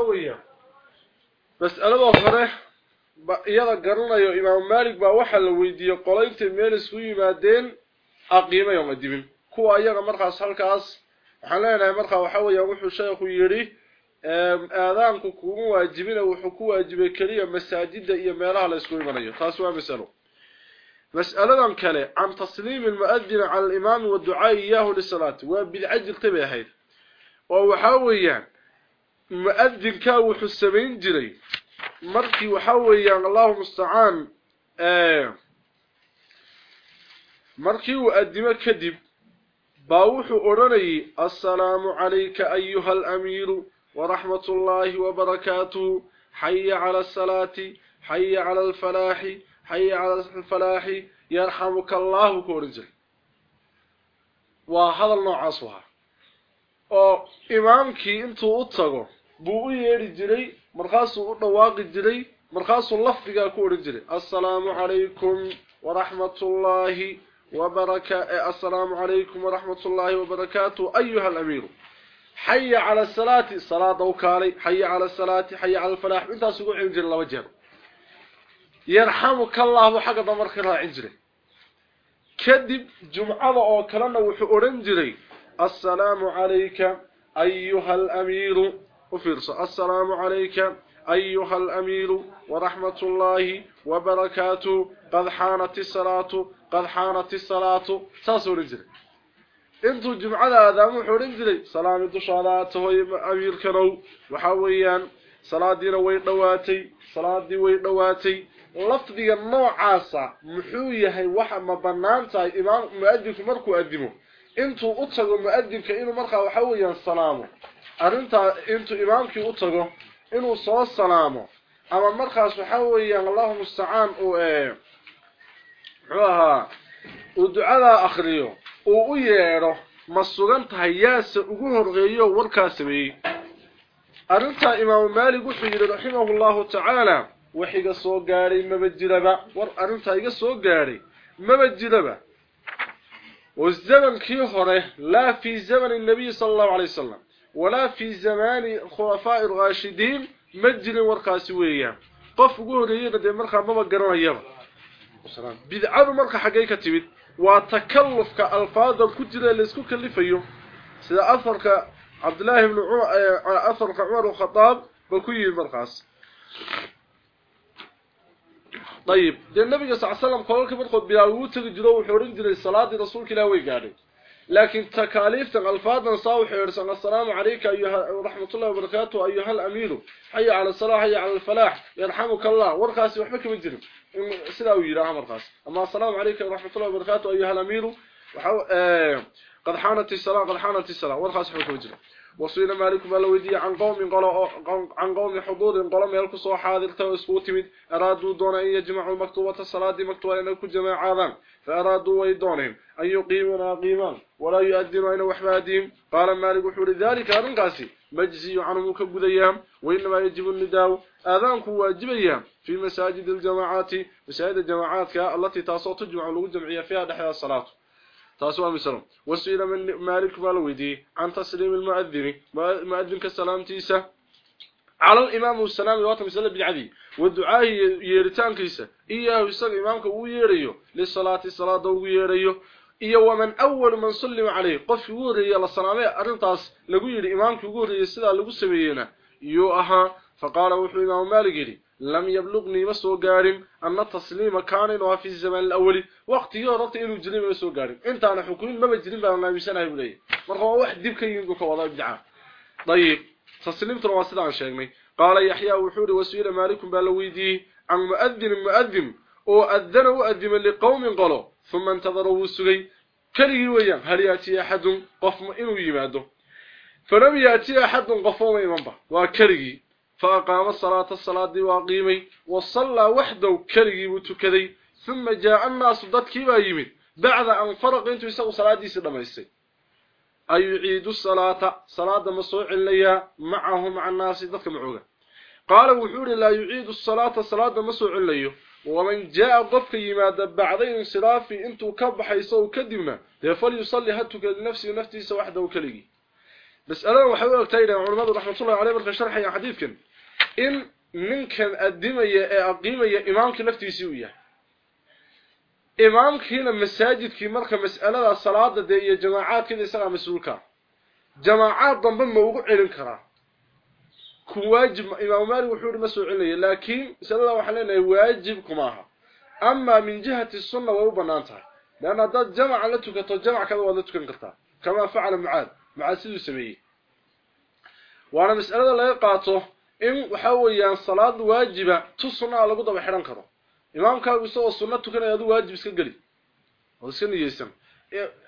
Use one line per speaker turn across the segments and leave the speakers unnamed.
waxaa بس أنا أخره إذا قررنا يا إمام مالك بأوحل لو يديه قلائبتين ميل سوي مادين أقيمة يوم الدبين. كوا أيها مرخة سالكاس حلانا مرخة وحاوية وحو الشيخ يري آذان كوكو واجبين وحكو واجبين كريا مساجد إيا ميلة على سوي مرية تاسوا مسألو مسألة كالي عم تصليم المؤذن على الإمام والدعاء إياه للصلاة وبالعجل تبعه. هيد وحاوية مؤذن كاو حسبين جري. مركي وحاويا الله مستعان آه. مركي وأدم كذب. باوح أرني السلام عليك أيها الأمير ورحمة الله وبركاته. حي على الصلاة حي على الفلاح حي على الفلاح يرحمك الله كورجل وهذا النوع oo imaamkii intuu u tago buu u yeeri jiray markaasuu u dhawaaqi jiray markaasuu lafdigaa ku oran jiray assalaamu calaykum waraxmatullaahi wabarakaatu ayuha alamiiru xaya cala asalaati salaada u kaalay xaya cala asalaati xaya cala alfalaax intaas ugu celin jiray laba jeer yarxamuka allahu xagga damarka raacin jiray kadib jumcada oo kalena wuxuu odhan jiray assalaamu calayka ayuha وفرص السلام عليك أيها الأمير ورحمة الله وبركاته. قد حانت الصلاة قد حانت الصلاة. ساسو رجلي. انتو جمع هذا محور إجري سلام دشاراته أمير كنو وحويا صلاة دينا ويقواتي صلاة دي ويقواتي لفت دي النوع عاصة محوية هاي وحا مبنانتا إمام مؤدف مركو أدمه انتو أطلق مؤدف كإنو مركا وحويا السلام arinta intuu imaamkii u tago inuu soo salaamo ama markaas waxa weeyaan Allahu musta'an oo ee ruuha uu ducada akhriyo uu u yeero ma sugan tahay yaasa ugu horreeyo warkaas sameeyay arinta imaam maalik wuxuu yiri rahimahullahu ta'ala waxiga soo gaaray maba jiraba war arinta iga soo gaaray maba jiraba كي هره لا في زمن النبي صلى الله عليه وسلم ولا في زمان خلفاء الراشدين مجل ورقاس ويا قف غوريه دي marka maba garanayaba bidcadu marka xagay ka timid waa takallufka alfaada ku jira la isku kalifayo sida afarka Abdullah ibn Umar afarka Umar al-Khattab ba ku yiri markaas طيب ده النبي صلى الله عليه وسلم قال كبر قد بلاو تجي جدو وحورين جري صلاه رسولك لا وي غادي لكن تكاليف الفاظ صاو حيرسن السلام عليك أيها ورحمة الله وبركاته أيها الأمير. حي على الصلاة حي على الفلاح. يرحمك الله. ورقاسي وحبك كما جري سدا ويرا مرقاس أما السلام عليك ورحمة الله وبركاته أيها الأمير. وحو... آه... قد حانت الصلاه قد حانت الصلاه ورقاسي وحبك كما جري وصينا مالك بلودي عن قوم قالوا عن قوم حضور قالوا ميلك سو حاضرته اسكو تمد أرادوا دون أن يجمعوا مكتوبة الصلاة مكتوبة ان كل جماعة فأرادوا ويدونهم أن يقيموا قيما ولا يؤذنوا ان وحبادهم قال مالك وحور ذلك ارنقاسي مجزي عنهم كغديام وإنما يجب النداء. اذانك واجبيا في مساجد الجماعات. مساجد الجماعات التي تصوت تجمع لو جمعيه فيها دحيا الصلاة. تاسوا مثلا وسئل من مالك بالويدي عن تسليم المؤذن. مؤذن كسلامتيسه على الإمام والسلام واتم سلام بالعدي والدعاء يرتان كيسه إياه يسق إمامك أو ييريو للصلاة الصلاة أو ييريو iyo waman awwal man sallama alayhi qof ugu horeeyay la salaamay arintaas lagu yiri imaamku ugu horeeyay sida lagu sameeyena iyo aha faqala wuxuu imaam maalik yiri لم يبلغني ما غارين أن تسليم كان في الزمان الأول. وقت يورت إنه جري ما غارين أنت أنا حكومه ما بأن ما بلي marka wax dib ka yiin ku wada bidca طيب تسليمت رواسد عن شيغني قال يحيى وحوري وسيله مالك بالويدي عن مؤذن مؤذن. أو أذن وأذن لقوم قالوا. ثم انتظروا وسغي كلي ويان. هل يأتي أحد؟ قف إنه يماده فلم يأتي أحد قف ما يمبا وكلي فأقام الصلاة الصلاة دي وقيمي وصلى وحده كرغي وتكدي ثم جاء الناس ضدكي بايمين بعد أن فرق انتو يساقوا صلاة دي سلميسي أي يعيد الصلاة صلاة مسوع ليا معه مع الناس ضدك معوغا قال وحوري لا يعيد الصلاة صلاة مسوع ليا. ومن جاء ضدك يماد بعدين انصرافي انتو كبحيسو كدبنا فليصلي هتك لنفسي ونفتيس وحده كرغي mas'alada waxay u ogtahay culimadu raxmatullaahi calayhi markay sharxayaan xadiidkan in ninkan adimaya ee aqiimaya imaamka laftiisii uu yahay imaamkiina masaajidkii marka mas'alada salaada de iyo jamaacaadkeeda isagaa mas-uulka jamaacaad dambe ma ugu celin karaa ku waajib imaam maalik wuxuu yiri ma soo celinaya laakiin mas'alada waxaan leenahay waajib kuma aha ama min jihati sunna way u banaan tahay لأن هذا جمع لا تكتو جمع كذا ولا تكن كرتا كما فعل معاذ معاذ سيدو سمية. وأنا مسألة لا يقاطه إن وحويا صلاة واجبة تصنع لقو دبا حيران كرو. إمام كان يسوى السنة كان يدو واجب اسكا قلي. وسكن يسم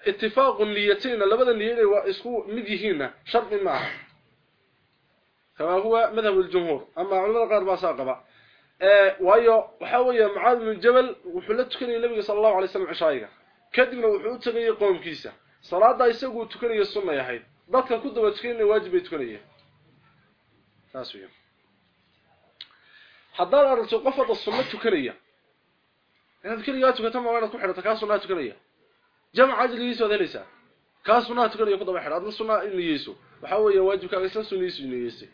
اتفاق النيتين لبدا النيين واسكو مديهين شرط معه. كما هو مذهب الجمهور. أما علماء القرار باساقبا waayo waxa weeye Muaad bin Jabal wuxuu la tukanayay Nabiga sallallahu alayhi wasallam cishaayiga kadibna wuxuu u tagay qoomkiisa salaada isagu tukanaya sunna yahay dadka ku daba tukanay waajib ay tukanayeen taas weeye haddaan aragto qof wada sunna tukanaya inaad kaliya tukato ma wanaad ku xirata ka sunna tukanaya jamca ajligiisa wada helaysa ka sunna tukanaya ku daba xirata sunna in yeeso waxa weeye waajibkaaga san sunniisu yeesay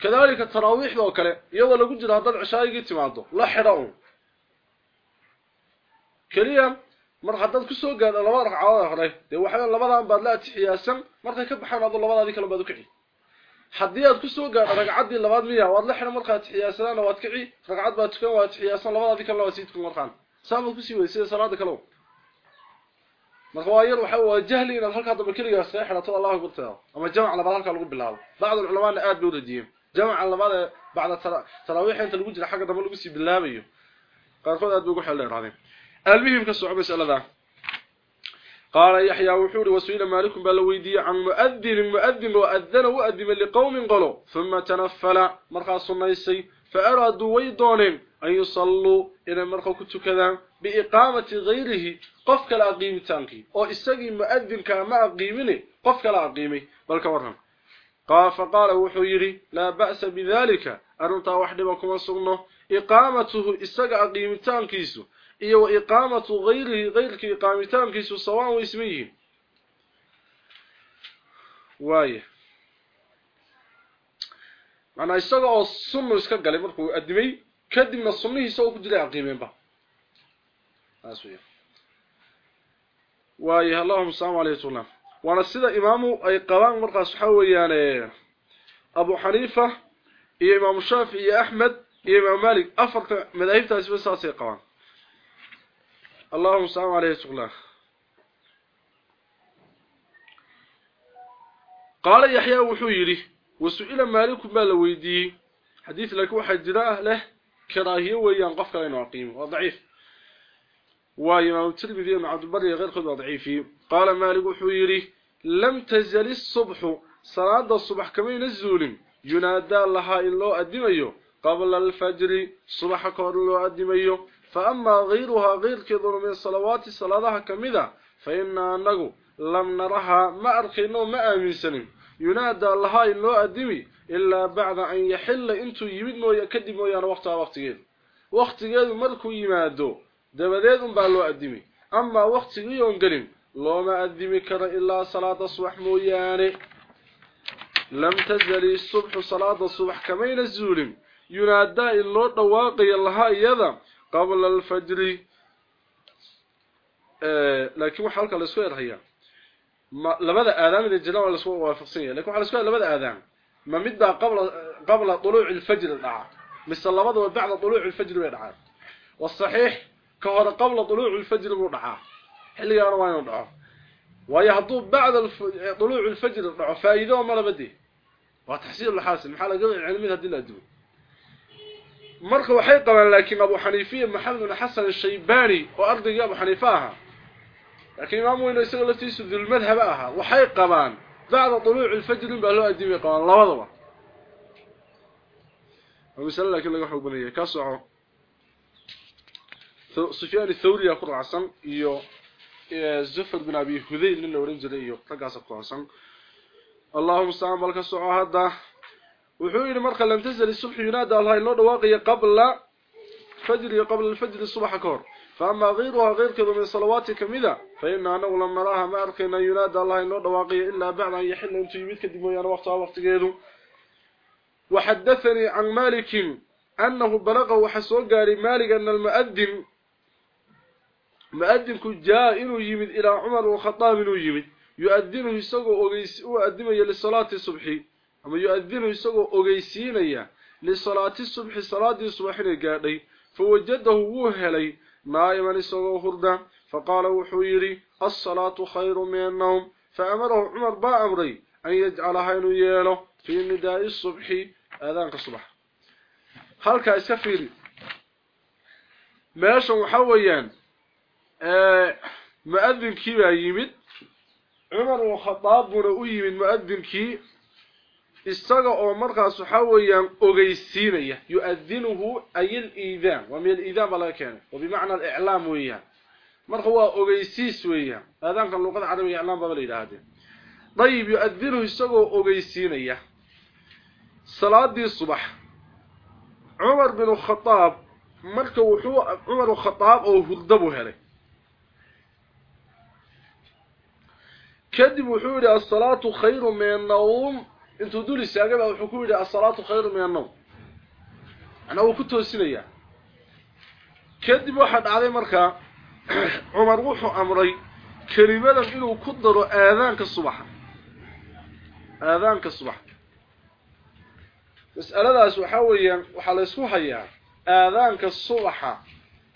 كذلك التراويح لو كله يلا لو جيرا دد عشايغي تيمادو لا خيرو كليا mar hadad ku soo gaadho laba ragcadood hore de waxa labadan baad la tixiyaasan markay ka baxaan adoo labadaadi kala baad u kici hadii aad ku soo gaadho ragcadii labaad miya waad la xiro markaa tixiyaasan waad kici ragcad baad tukan waad tixiyaasan labadaadi kala waad siidku markaan saamad ku sii weysay salaada kale marka waa yar waxa waa jahli inaad halka daba kaliya iska xirato Allahu akbar ama jamc labaad halka lagu bilaabo bacd ulama aad buu radiyeen جمع لبada بعد تراويح انت lagu jira xaga dama lagu sii bilaabayo qaarkood aad ugu xeeldheeraadeen المهم soo masalada قال يحيى وحوري وسئل مالك بل ويدي عن مؤذن مؤذن وأذن وأذن لقوم قالوا. ثم تنفل مرخى صنيسي فأرادوا ويدونين أن يصلوا إلى مرخى كنت كذا بإقامة غيره. قفك الأقيم تانكي. أو إستقي مؤذن كما أقيمني. قفك الأقيمي بل كورهم قال فقال وحيري لا بأس بذلك. إقامته إساق أقيمتان كيسو إيه وإقامة غيره غيرك إقامتان كيسو سواء واسميه. وايه معنى إساق السنة إساق قال مركو أدمي. كدمنا السنة إساق أقيمين با. أسوية. وايه اللهم السلام عليكم. وأنا سيده إمامو أي قبان markaas waxa weeyaan Abu Hanifa iyo Imam Shafi iyo Ahmed Imam Malik afarta madahibtaas bas saasay qabaan Allahumma salli alayhi sallam قال يحيى وحو يري وسئل مالك ما لو ويدي. حديث لك leh karaahiyo weeyaan qofka inuu qiimo waa daciif وإمام الترمذي مع عبد البر غير خذ ضعيفي قال مالك وحويري لم تزل الصبح. صلاة الصبح كما ينزل. ينادى لها إلا أدميه قبل الفجر صبح كور الله أدميه فأما غيرها غير كذر من صلوات صلاة كمذا فإنا أنه لم نرها ما أرخينه ما آمنسن ينادى لها إلا أدمي إلا بعد أن يحل إنتو يمدنو يكدمو يعني وقتها وقتها وقتها مركو يمادو. dabadeed un baa loo adimi ama waqtigii oon gelin looma adimi karo ilaa salaada subax mooyaane lam tazali subxu salaada subax kamayna zuulin ينادى اللو دواقي لها يدا قبل الفجر لكن حلك الاسوير هي لماذا اذان الجلاله الاسوء وافقسيه لكن على الاسوير لماذا اذان ما مد قبل قبل طلوع الفجر دعاء مثل لبدا بعد طلوع الفجر ودعاء والصحيح كهذا قبل طلوع الفجر ودعاء حلي روايه ودعاء ويهضو بعد طلوع الفجر ضعفايده ما لبدي وتحصيل الحاسم حاله قبل العلميه هذه الادوات marka waxay qabaan laakiin abu xaniifiya maxamed bin xasan shaybaani oo ardaygii abu xaniife ahaa laakiin imaam weyne isaga laftiisu dulmadhaba ahaa waxay qabaan bacda tuluuci lfajrin baa loo adibay qabaan labadaba. Masale laakiin laga xoog banaya kaa soco. Sufyaan athawriya ku raacsan iyo zufar bin abi hudayl nin la oran jiray iyo raggaasa ku raacsan. Allahuma stacaan bal ka wuxuu yiri marka lam tazal subh yunada allah dhawaaqay qabla fajr qabla alfajr subax koor فأما غيرها غير كذا من صلوات كمذا فإن أنه لما نراها ما أركينا ينادى الله إنه دواقية إلا بعد أن يحل أنت يميت كدبوا يعني وقتها وقت غيره وحدثني عن مالك أنه بلغه وحسوه قال مالك أن المؤذن مؤذن جاء إنه يمد إلى عمر وخطاب إنه يمد يؤذنه يسوق أقدمه للصلاة الصبح أما يؤذنه يسوق أغيسينيا لصلاة الصبح صلاة الصبح قادي فوجده وهلي نائما يسوق هردا فقال وحويري الصلاة خير من النوم فأمره عمر با أمري أن يجعلها إنه ياله في نداء الصبح آذانك الصبح هلك اسكفيري ماشا وحويان آه مؤذن كيبا يمد عمر وخطاب بنا u yimid muadinkii isaga oo markaas waxa weeyaan ogeysiinaya yu'adinuhu ay al-iidaan wa min al-iidaan bala kana wabimacna al-i'lam weeyaan. Marka waa ogeysiis weeyaan. Aadaanka luqada carabiga i'laam baa la yiraahdo dayib yu'adinuhu isagoo ogeysiinaya salaadii subax. Umar bin Khattab marka wuxuu Umar Khattab oo hurdab u helay. Kadib wuxuu yiri as-salaatu khayru min an-nawm intuu dul istaagaba wuxuu ku yidhi asalaatu khayru min annawm. Macnaa wuu ku toosinayaa kadib waxaa dhacday markaa cumar wuxuu amray kelimadan inuu ku daro aadaanka subaxa. Aadaanka subaxa mas'aladaas waxaa weeyaan waxaa la ysku hayaa aadaanka subaxa.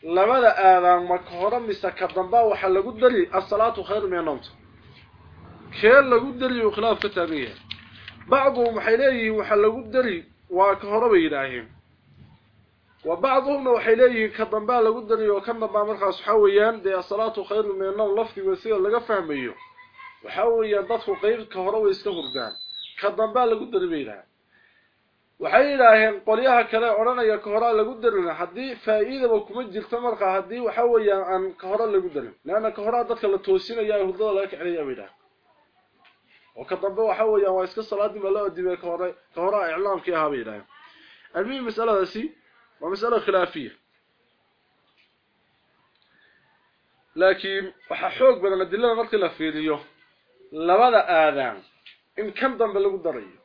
Labada aadaan ma ka hore mise ka dambaa waxaa lagu dari asalaatu khayru min annawmta kee lagu dariyu khilaaf ka taagan yahay? Bacduhum waxay leeyihiin waxa lagu dari waa ka hore bay yidhaaheen wa bacduhumna waxay leeyihiin ka dambaa lagu dari oo ka dambaa markaas waxaa weeyaan dee asalaatu khayru min annawm lafdiga sida laga fahmayo. Waxaa dadku qeyb ka hore way iska hurdaan. Ka dambaa lagu dari bay yidhaaheen waxay yidhaaheen qolyaha kale odhanaya ka horaa lagu darina haddii faa'iidaba kuma jirto markaa haddii waxa weeyaan aan ka hore lagu darin. Leanna ka horaa dadka la toosinaya ee hurdada laga kicinaya bay yidhaaheen وكضبه ma loo dibay ka hore ka hore islaamkii ahaa bay yiraahdeen almi mas'aladaasi waa mas'ala khilaafiya laakiin waxa xoog badan adilada markii la fiiriyo labada aadaan in kan dambe lagu darayo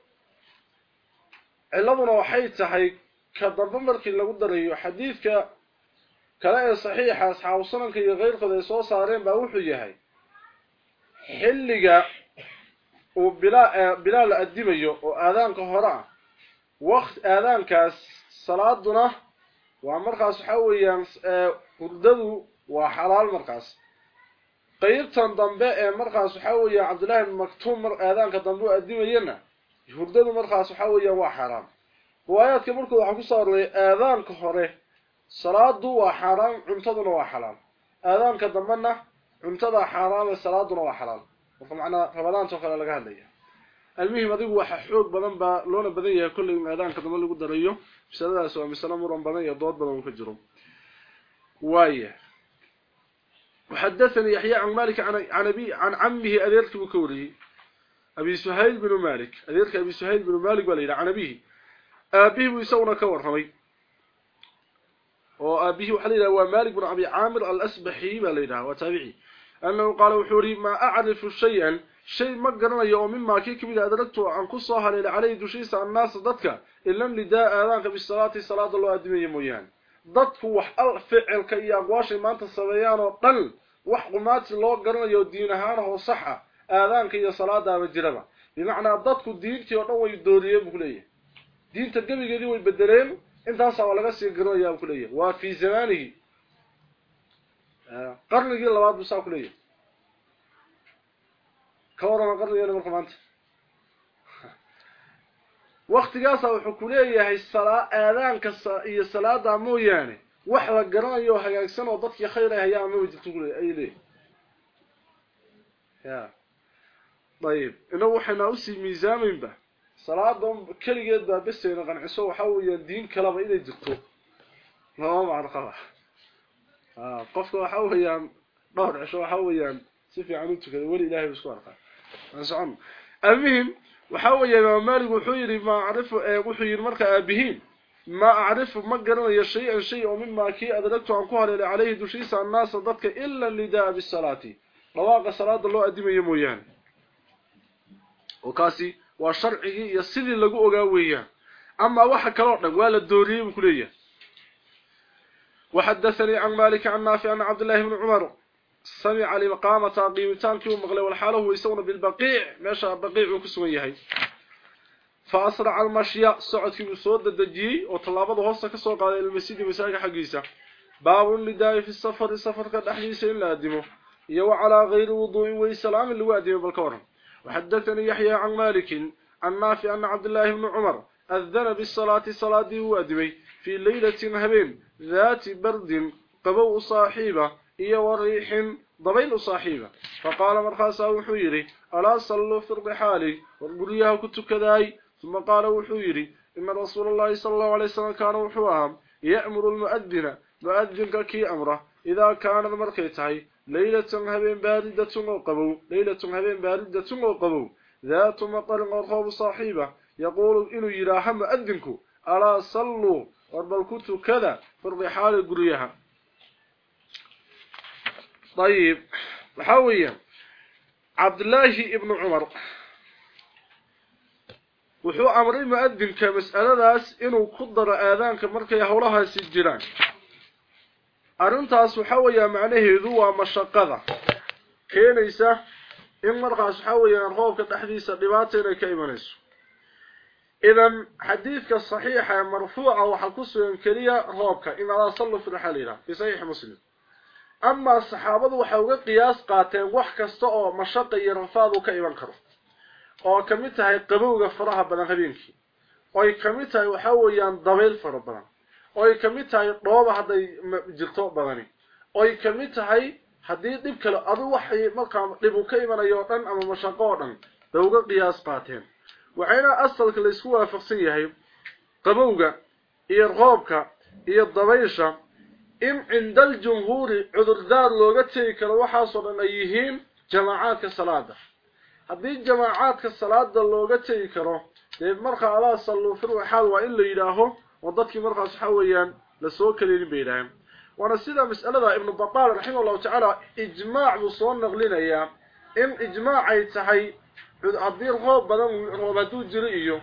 ciladuna waxay tahay ka dambe markii lagu darayo xadiidka kale ee saxiixa asxaabu sunanka iyo qeyrkooda ay soo saareen baa wuxuu yahay xilliga وبلا بلا adimayo oo aadaanka hore ah waqt aadaankaas salaaduna waa markaas waxa weeyaan hurdadu waa xalaal markaas qaybtan dambe ee markaas waxa weeyaan Abdullah ibn Maktum mar aadaanka dambe adimayna hurdadu markaas waxa weeyaan waa xaraam riwaayadka markuu waxa ku saaray aadaanka hore salaadu waa xaraam cuntaduna waa xalaal aadaanka dambena cuntada xaraam salaaduna waa xalaal وطبعا رمضان سوف laga hadlaya المهم adigu waxa xoog badan ba loona badan yahay kulli maadaanka dama lagu darayo misaladaas waa misala muran badan iyo dood badan ka jiro وايه وحدثني يحيى عن مالك عن عن ابي عن عمه اديرك بكوري أبي سهيل بن مالك. اديرك أبي سهيل بن مالك ولا عن أبيه. أبيه يسونا كورمي وأبيه وحليله هو مالك بن أبي عامر الأسبحي ولا وتابعي. أنه قال وحوري ما أعرف شيئا. شيء ما قرنا يوم مما كي كمي أدركته عن قصة هليل عليه دوشيس الناس ضدك. إلا نداء آذانك بالصلاة صلاة الله أدمي مويان ضدك وحال فعل كي أقواشي ما أنت الصبيان وطل وحقمات الله قرنا يو دينهانه وصحة آذانك يا صلاة وجربة بمعنى ضدك الدين كي يطوى يدوريه بكلية. دين تقبل قدي ويبدلين انت أصلا ولا قسي قرنا يا بكلية. وفي زمانه qarnigii labaad buu saa ku leeyahay ka warama qarnigeena marka maanta waktigaasa wuxuu ku leeyahay salaa aadaanka iyo salaada mooyaane wax la garanayo hagaagsan oo dadkii khayr ay hayaan ma jirto ku leeyahay ay leeyahay ya طيب inna waxayna u sii miisaaminba salaada kaligeed baa bisayna qanciso waxa weeyaan diin kalaba inay jirto lama macno آه قفك waxa weeyaan dhowr cisho waxa weeyaan si fiican u tukada wali ilaahay isku arkaa aan المهم waxa weeyaan maaligu wuxuu yiri ma arifu ee wuxuu yiri marka aabihiin ما أعرف ما قرن شيئا شيء ومما كي أدركت عن كهر عليه دشيس الناس ضدك إلا النداء بالصلاة. رواق صلاة الله أدم يمويان وكاسي وشرعه يسيدي لقو أقاويا أما واحد كالورنا ولا الدوري بكلية. وحدثني عن مالك عن نافع عن عبد الله بن عمر. سمع لمقامة قيمتان كيو مغلي والحاله هو يسون بالبقيع. ماشا بقيع وكسويهي فأسرع المشي سعد كيو سود الدجي. وطلابه هوسا كسو قال المسجد مساجد حقيسة. باب لداي في السفر. السفر كدحديس إلا أدمه. يو على غير وضوء ويسلام اللي وادمه بالكورن وحدثني يحيى عن مالك. عن نافع أن عبد الله بن عمر. أذن بالصلاة. صلاة وادمي في ليلة هبين ذات برد قبو صاحبة هي وريح ضبيل صاحبة. فقال مرخاصا وحيري ألا صلوا في الرحال وقريها كنت كذاي. ثم قال وحيري إن رسول الله صلى الله عليه وسلم كان وحواهم يأمر المؤذن مؤذن كي أمره. إذا كان مرخيتهي ليلة هبين باردة وقبو ليلة هبين باردة وقبو. ذات مطر ورخوب صاحبة يقول إنه يراها مؤذنك ألا صلوا ورب وربالكوتو كذا فرضي حال قريها طيب الحوية عبد الله ابن عمر وحو أمري مؤدن كمسألة ناس إنو قدر آذان كمركة يهولها سجران أرنتاس حوية معنه ذو مشاقضة كينيسة إن مرقاس حوية نرغوك تحديث الرباطين كيما نسو إذا حديثك الصحيحة مرفوعة وحكسه ينكرية روكا إن الله صلوا في الحليلة في صحيح مسلم. أما الصحابة وحوق قياس قاتين وحكا استعوا مشاق يرفاضوا كإيمان كرف وكمتها يقبوغ فراها بنغبينك وكمتها يحوي أن ضميل فربنا وكمتها يقبوغ حدا جلتوء بغني وكمتها حديث لبك لأضوح مقام لبكيمان يوطن أما مشاقوطن بوق قياس قاتين in cinda aljumhuuri cudurdaar looga tegi karo waxaasoo dhan ay yihiin jamaacaadka salaada haddii jamaacaadka salaada looga tegi karo dee markaa alaa salluu fil waxaad waa in la yidhaaho oo dadkii markaas waxa weeyaan lasoo kaleelin bay yidhaaheen waana sida mas'alada ibnu bataal raximah allahu tacaala ijmaac buu soo naqlinayaa in ijmaac ay tahay haddii roob badan roob hadduu jiro iyo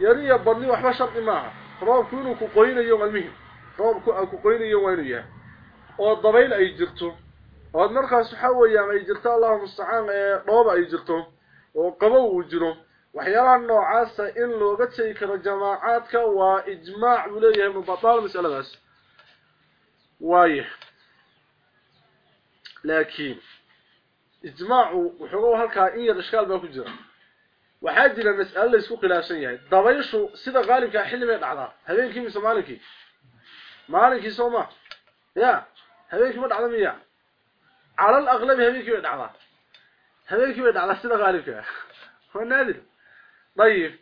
yariya badni waxba shardi maaha. Roobku inuu ku qoynayo almihim roobku aa ku qoynayo waa inuu yahay. Oo dabayl ay jirto. Ood markaas waxa weeyaan ay jirto allahu mustacaan ee dhooba ay jirto oo qabow uu jiro. Waxyaalaha noocaasa in looga tegi karo jamaacaadka waa ijmaac buu leeyahay ibnu bataal mas'aladaas. Waaye. Laakiin إجماع وحروه هلكا إيه ان يد اشكال باكو جيره وحاج إلى مساله ليس فوق لاشن يحيى يعني. دبيشو سيده غالب كان حلم يدعدا هبين كيمي سومالكي مالكي سوما يا. هذين ما دعدا ميا على الأغلب هبيك يدعدا هبيك يدعدا سيدة غالب كان هو نادر. طيب.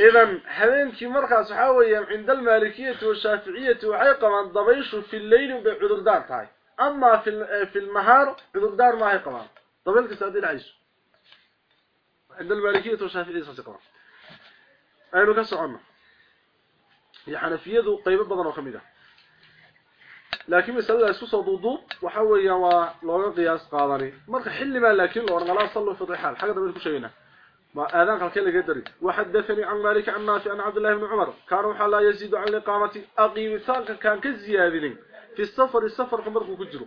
اذا هذين كي مره سحاوي عند المالكية والشافعية وعيقما دبيشو في الليل بعذر دارتاي أما في في المهار بعذر دار ما هي قمان طب يلقى سادين عيسى عند المالكية والشافعية ستقرأ أين كسر عنا يعني في يده قيمة بضنة وخميدة لكن مثلا السوسة ضدو وحوية ولغة قياس قاضني مرقى حل ما لكن لو أرغلا صلوا في طيحال حقا دمين كشينا ما أذان قال كل قدري وحدثني عن مالك عن نافع عن عبد الله بن عمر. كان روح لا يزيد عن الإقامة. أقيم ساق كان كزيادين في السفر السفر قمر كجرو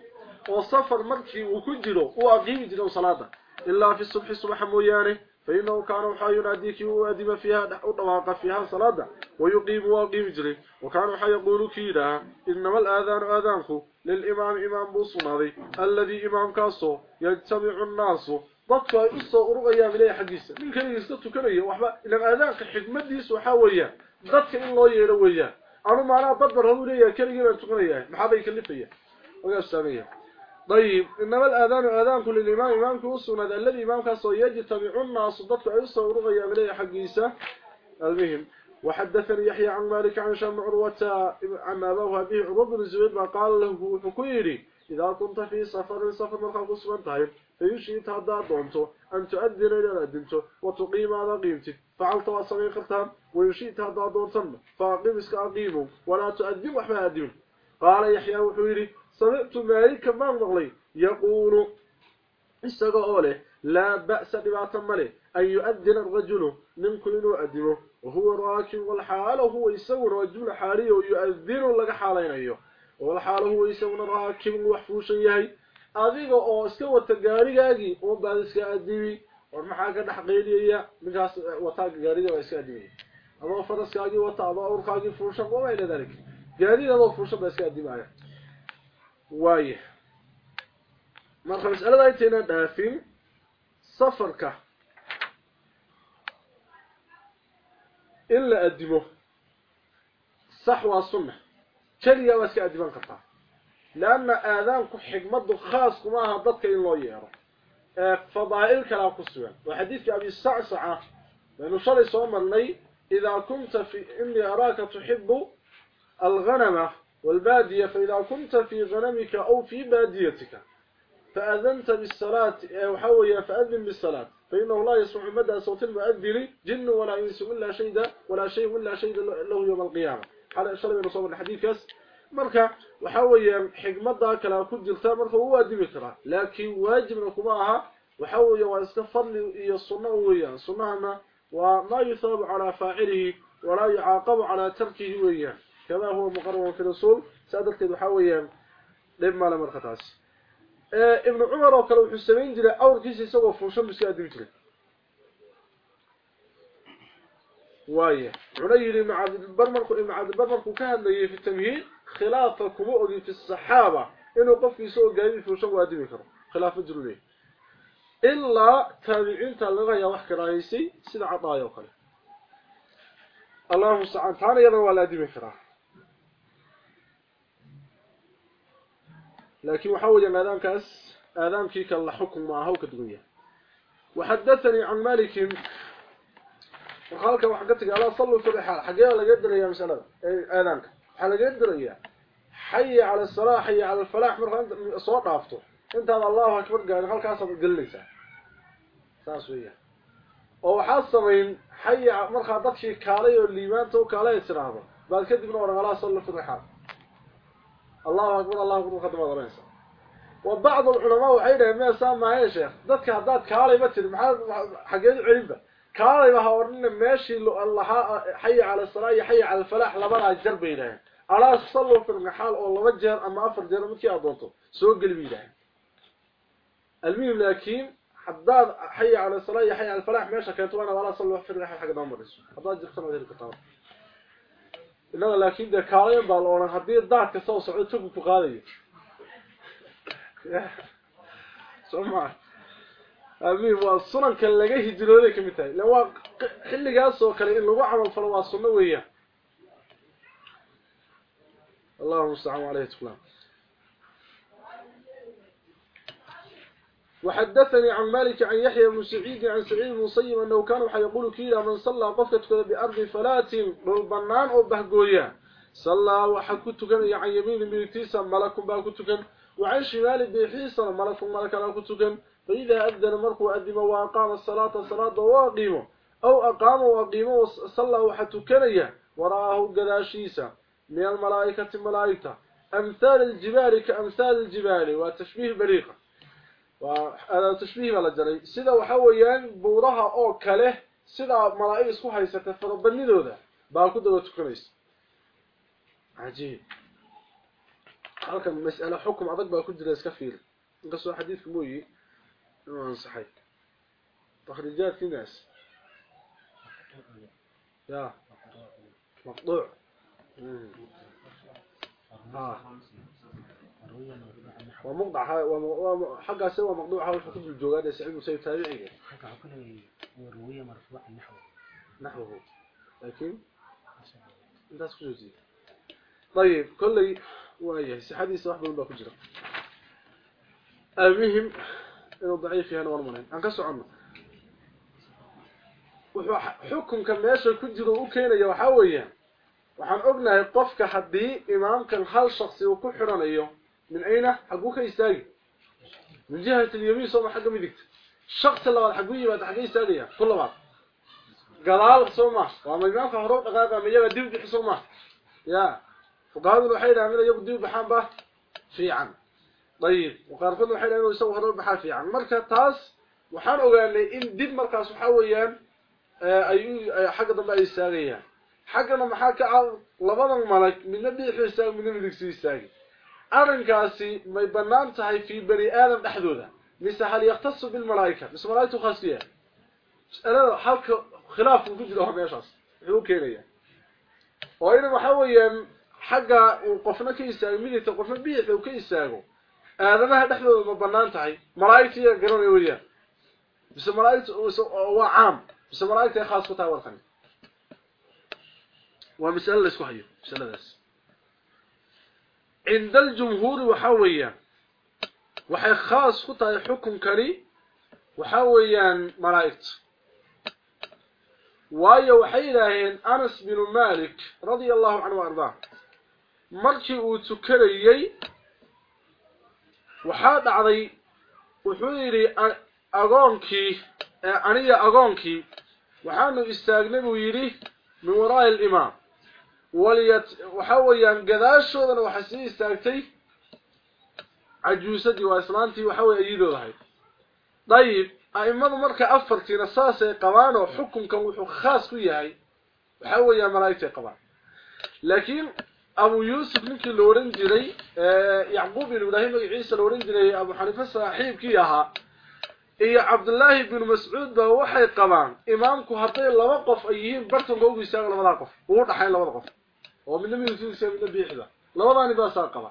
والسفر مركي وكجرو وأقيم جلو صلاة إلا في الصبح الصبح مويانه فإنه كان وحا يناديك وأدم فيها ودواق فيها صلاة ويقيم وأقيم جري وكان وحا يقول كيدا إنما الآذان آذانك للإمام إمام بوصنادي الذي إمام كاسو يجتمع الناس dadku ay u soo urugayaan ilaahay xaqiisa ninkan iska tukanayo waxba ila aadaanka xigmadiisu waxa weeyaan dadka in loo yeero weeyaan. Anu maana dad bar hadu leeyahay kaliya baan tukanayaa طيب إنما الآذان آذان كل الإمام إمام كوسنا الذي إمام كاسو يجتمع الناس ay u soo urugayaan ilaahay xaqiisa المهم وحدثني يحيى عن مالك عن شام عروة عن أباه أبيه عروة بن الزبير قال له حكيري إذا كنت في سفر سفر مرخى قصبا طيب فيشيت هذا دونتو أن تؤذن إلى أدنتو وتقيم على قيمتك فعلت وصغي خرطان ويشيت هذا دونتن فأقيم اسك أقيمه ولا تؤذن وحما قال يحيى وحويري سمعت مالك ما مغلي يقول استقاله لا بأس بما ملي أن يؤذن الرجل من كل أدمه وهو راكب والحال هو يسوي رجل حالي ويؤذن لك حالين أيوه والحال هو يسوي راكب وحفوش يهي gaarigaagii oo baad iska adibi war maxaa ka dhaxqeeliyay ninkaas wata gaariga waa iska adibi ama faraskaagii wata ama urkaagii fuushan waa ila dalik gaariga oo fuushan baa iska adibaya waaye marka mas'alada ay tahay dhaafin safarka. Illa adimo صح وسنه كليا waa iska adiban kartaa. لأن آذانك حكمته خاص كماها ضدك إن الله يرى فضائل كلا قصوى وحديث أبي السعسعة لأنه شري صوما لي إذا كنت في إني أراك تحب الغنم والبادية فإذا كنت في غنمك أو في باديتك فأذنت بالصلاة أو حوية فأذن بالصلاة. فإنه لا يسمح مدى صوت المؤذن جن ولا إنس إلا شيء ولا شيء إلا شيء له يوم القيامة. على الشرم رسول الحديث يس. مركا وحوية حكمة ذاك لا كنت جلتا مركا هو ديمترا لكن واجب لكماها وحوية واسكفر لي إيا الصنع ويا صنعنا وما يثاب على فاعله ولا يعاقب على تركه ويا kama huwa muqarrar fi rasul saadalkeed waxa weeyaan dhib mala marka taas ee ibn umar oo kale wuxuu sameyn jiray awrkiisa isagoo fuushan iska adibi jiray وايه عريري مع مع البرمرك كان في التمهيد خلاف كمؤدي في الصحابة. إنه قف يسوء قايد في وشن وادمي كرو خلاف جرولي إلا تابعين تلغى وحكي رئيسي سيد عطايا وخلي اللهم سبحانه تعالى يضا ولا دمي كرو لكن وحاول أن آذان كاس آذان كيك الله حكم معه كدقية وحدثني عن مالك. وخالك وحقتك على صلوا في الحال حقيقة لقدر يا مسألة. آذانك حال قدر حي على الصلاة حي على الفلاح مرة صوت عفته أنت هذا الله أكبر قال خالك أصلا قلسة ساسوية وحاصمين حي مرخى ضدشي كالي والليمان تو كالي سرابة بعد كده بنور غلا صلوا في الحال الله أكبر الله أكبر خدمة ضرينسة وبعض العلماء وحيدا ما سامع يا شيخ ضدك هداد كالي بتر حقيقة علبة كالي ما هورنا ماشي الله حي على الصلاة حي على الفلاح لبنا جرب إلهي ألا صلوا في المحال لما جير أما أفر جير مكي أضوطه سوق قلبي إلهي المهم لكن حداد حي على الصلاة حي على الفلاح ماشي كانت وأنا ولا صلوا في المحال حق دام الرسول حداد جرسنا ذلك الكتاب إنما لكن ده كالي بالونا هدي الضعف كسو سعود تبقى فقالي سمع. أبي والسنن كان لغا هجرودي كميتاي لو خليغاس oo kale in lagu camal falo waa sunno weeyaa اللهم استعان عليه تفلان وحدثني عن مالك عن يحيى بن سعيد عن سعيد بن مصيب أنه كان يقول كيلا من صلى قفكة بأرض فلات بالبنان أو بهقويا صلى وحكتك عن يمين بيتيسا ملك باكتك وعن شمال بيحيسا ملك ملك باكتك فإذا أذن مركو أذن وأقام الصلاة صلاة وأقيمة. أو أقام وأقيمة وصلى وحتكنيه وراءه قداشيسا. من الملائكة الملائكة أمثال الجبال كأمثال الجبال. وتشبيه وأنا تشبيه على الجري سيدا وحويا بورها أو كله. سيدا ملايس وحي ستفر بلدو ذا باكو دو تكريس عجيب. حركا مسألة حكم عضاك باكو دريس كفير انقصوا حديث موي انو انصحي تخرجات في ناس. يا. مقطوع. مقطوع ومقطع حقا سوى مقطوع هذا الحكم الجواد سعيد مسيب تابعي.
حقا كله وروية مرفوع نحو
نحوه. لكن انت سكوزي طيب كل وايه حديث واحد من باكو جرا المهم إنه ضعيف هنا ورمنين ان meesha ku jiro u keenaya waxa weeyaan waxaan ognahay qofka haddii imaamkan hal shakhsi uu ku xiranayo من أين؟ حقوك يستاقي من جهة اليمين صوم حق مدكت الشخص اللي بعد حقوية بعد حقوية يستاقية كل بعض قلال صومه وما يبان فهروب دقائق ما يبقى ديب بحصومه يا. فقالوا له حين عمله يبقى ديب بحان في عن طيب. وقال كل حين انه يسوي هروب بحان في عن مركا تاس ogaanay in dib markaas waxa weeyaan ay xagga dambe ay istaagayaan xaggana maxaa ka cad labadan malag midna bidixu istaag midna midigsi istaagi yaktasu bilmalaa'ika mise malaa'igtu khaasiya mas'alada halka khilaafku ku jiro meeshaas wuxuu u keenayaa oo in waxa weeyaan xagga uu qofna ka istaago midigta qofna bidixda uu ka istaago aadamaha dhexdooda ma bannaan tahay malaa'igtiya garanaya weeyaan بس ملائكة هو عام بس ملائكة خاص كتاب ورخني ومسألة لسكو هيو مسألة بس عند الجمهور وحويا وحي خاص كتاب حكم كري وحويا ملائكة وايا وحي لهين أنس بن مالك رضي الله عنه وأرضاه. مركي وتكريي وحاد عضي agoonkii aniga agoonkii waxaanu istaagnay buu yidhi min waraa'i alimaam وليت وحويا قداشودنا وحسيني استاغتي عجوزتي وإسلامتي وحويا ييدو هاي طيب ايمان مركا افرتي رصاصه قوانو حكم كان و خاص كو ياهي وحويا ملائكه قوان. لكن أبو يوسف من كلورن جري آه، يعقوب بن إبراهيم وعيسى لورن جري أبو حنيفة صاحب كي أها اي عبد الله بن مسعود ده وحي قوان. إمامكو حتى لو قف ايين برتن قوغيسا لو قف و دخاي لو قف midna midugsiisa midna biixda labadaani baasaa qaba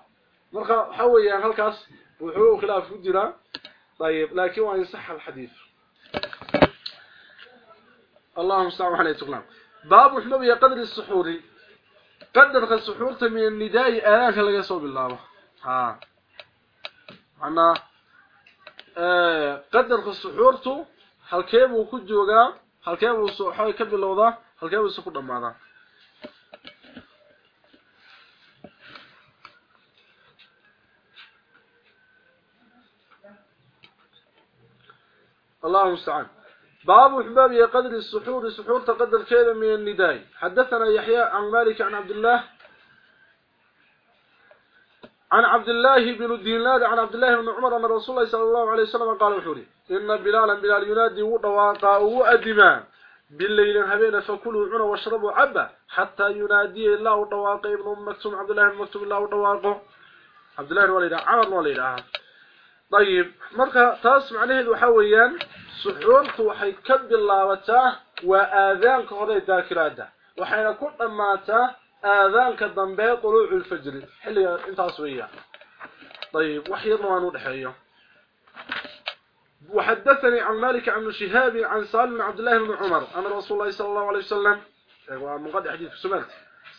marka waxa weeyaan halkaas wuxuu khilaaf ku jiraa ayib laakiin waa insax alxadiid اللهم صل على سيدنا باب حمد قدر السحور قدر السحور من النداء آلاك لغا سو بالله ها أنا qadarka suxuurtu halkee buu ku joogaa halkee buu suxoy ka bilowdaa halkee buu ku dhamaadaa الله المستعان. باب حباب قدر السحور سحور تقدر كذا من النداء. حدثنا يحيى عن مالك عن عبد الله عن عبد الله بن دينار عن عبد الله بن عمر أن رسول الله صلى الله عليه وسلم قال وحوري إن بلالا بلال ينادي ودواقا وأدما بالليل هبين فكلوا عنا واشربوا عبا حتى ينادي الله ودواقا ابن مكتوم عبد الله بن مكتوم الله ودواقا عبد الله الوليد عمر طيب مركا تاس معناه وحويان سحورت وحي كب اللابته وآذانك هذي ذاكراته وحين كل ماته آذانك الضنباء طلوع الفجر. حلي إنت عصوية. طيب وحي الروان ودحيه وحدثني عن مالك عن شهاب عن سالم عبد الله بن عمر. أن رسول الله صلى الله عليه وسلم مقدع حديث في سمعت.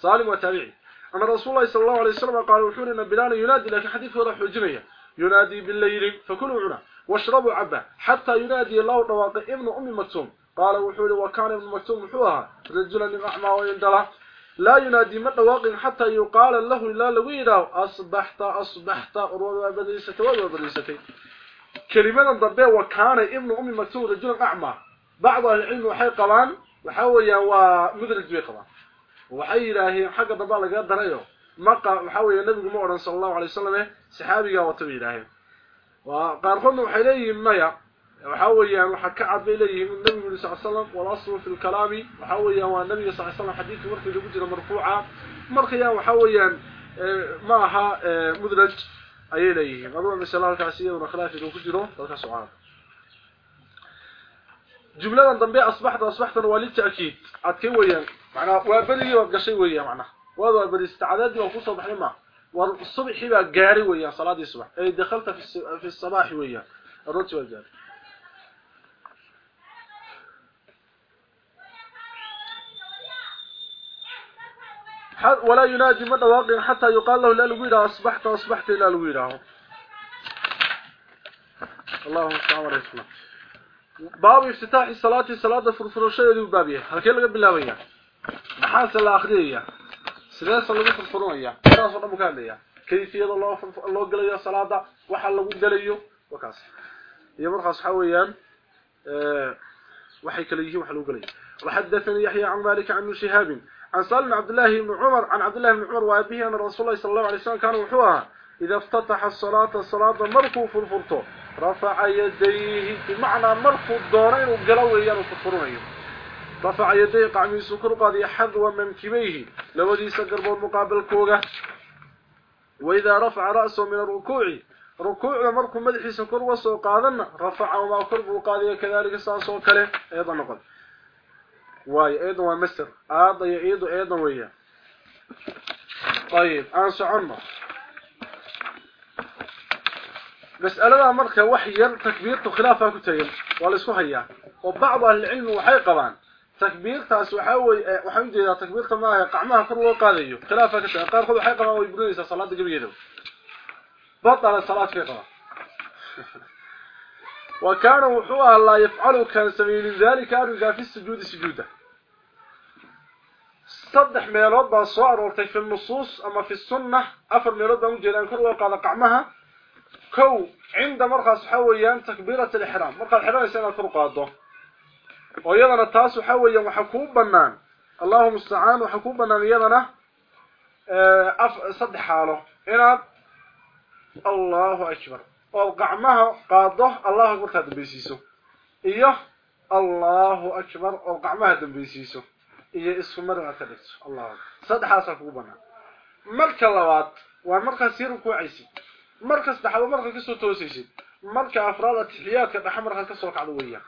سالم وتابعي. أن رسول الله صلى الله عليه وسلم قال وحون أن بلال ينادي لكن حديث راح الجنية ينادي بالليل فكلوا عنا واشربوا عبا حتى ينادي الله رواق ابن أم مكتوم. قال وحول وكان ابن مكتوم محوها. رجلا أعمى ويندله لا ينادي من رواق حتى يقال له إلا لويدا. أصبحت أصبحت. أروى بدريسة وبدريستين كلمة ضبيه وكان ابن أم مكتوم رجلا أعمى. بعض العلم وحي قبان maqa waxa weeye nabigu ma odhan sala allahu alay wa eh saxaabigaa wata bay yidhaaheen ah. qaarkoodna waxay leeyihiin maya. Waxa weeyaan waxa ka cad bay leeyihiin nabigu yuri sal slam walaslu fi lkalaami waxa weeyaan waa nabiga sal slam xadiidka markii lagu jira marfuuca. Markaya waxa weeyaan eh, ma aha eh, mudraj ayay leeyihiin. Aduga masala halkaas iyaduna khilaafiga ku jiro dadka socaan jumladan dambe asbaxda asbaxtana waa litakiid adkay weeyaan manaa waa berigii waad gashay weeyaan macnaha بل استعدادي وقصة بحلمة والصبح بقى قاري ويان صلاة الصبح. أي دخلت في الصباح ويان الرجل والجاري ولا ينادي من واقع حتى يقال له لا لويرا أصبحت أصبحت لا لويرا اللهم على رسول باب افتتاح الصلاة صلاة فرفرشة يدو بابية هل كي لقى بالله محاسة سلاسة لغة فرفرونية سلاسة مكان ليا kayfiyada loo loo galayo salaada waxa lagu galayo wakaas iyo markaas waxa weeyaan ee waxay kala yihiin waxa lagu galayo وحدثني يحيى عن مالك عن شهاب عن سالم عبد الله بن عمر عن عبد الله بن عمر وابيه ان رسول الله صلى الله عليه وسلم كان وحوها إذا افتتح الصلاة الصلاة مركو في الفرطو رفع يديه بمعنى مركو الدورين وقلوه ينفطرونه رفع يديه قعمي سكر قاضي حذو كبيه لودي سقربوا المقابل كوغة وإذا رفع رأسه من الركوع ركوع مركو مدحي سكر وسو قادنا رفع وما قربوا قاضي كذلك ساسو كله. أيضا نقل واي أيضا ومسر آضا يعيد أيضا ويا. طيب أنسى عنا مسألة مركة وحيا تكبيرته خلافها كتير. ولا اسكو هيا وبعض أهل العلم وحي قبان. تكبير تاس وحاوي آه، وحاوي جيدا تكبير تما قعمها كر لو قاديو إيوه. خلافة كتقار خذ حقه وهي بنيسه صلاة قبيله بطل الصلاة في قرا وكان وحوها الله يفعل كان سبيل ذلك ارجع في السجود سجودة. صدح ما يرد الصور ورتك في النصوص أما في السنة أفر ما يرد مجيدا كر لو قاد قعمها. كو عند مرخص حويان تكبيرة الإحرام. مرخص الإحرام يسأل كر قادو oo iyadana taas waxa weeyaan waxa kuu banaan allahu mustacaan waxa kuu banaan iyadana eh, saddex xaalo. Inaad allahu akbar. Oo gacmaha qaado allahu akbartaa dambaysiiso. Iyo allahu akbar oo gacmaha dambaysiiso. Iyo isku marinaad ka dhigto. Allahu akbar. Saddexaasaa kugu banaan marka labaad waa markaas yar kuucaysid marka saddexaad markaad ka soo toosaysid. Marka afraad atixiyaadka dhexe markaad ka soo kacdo weeyaan.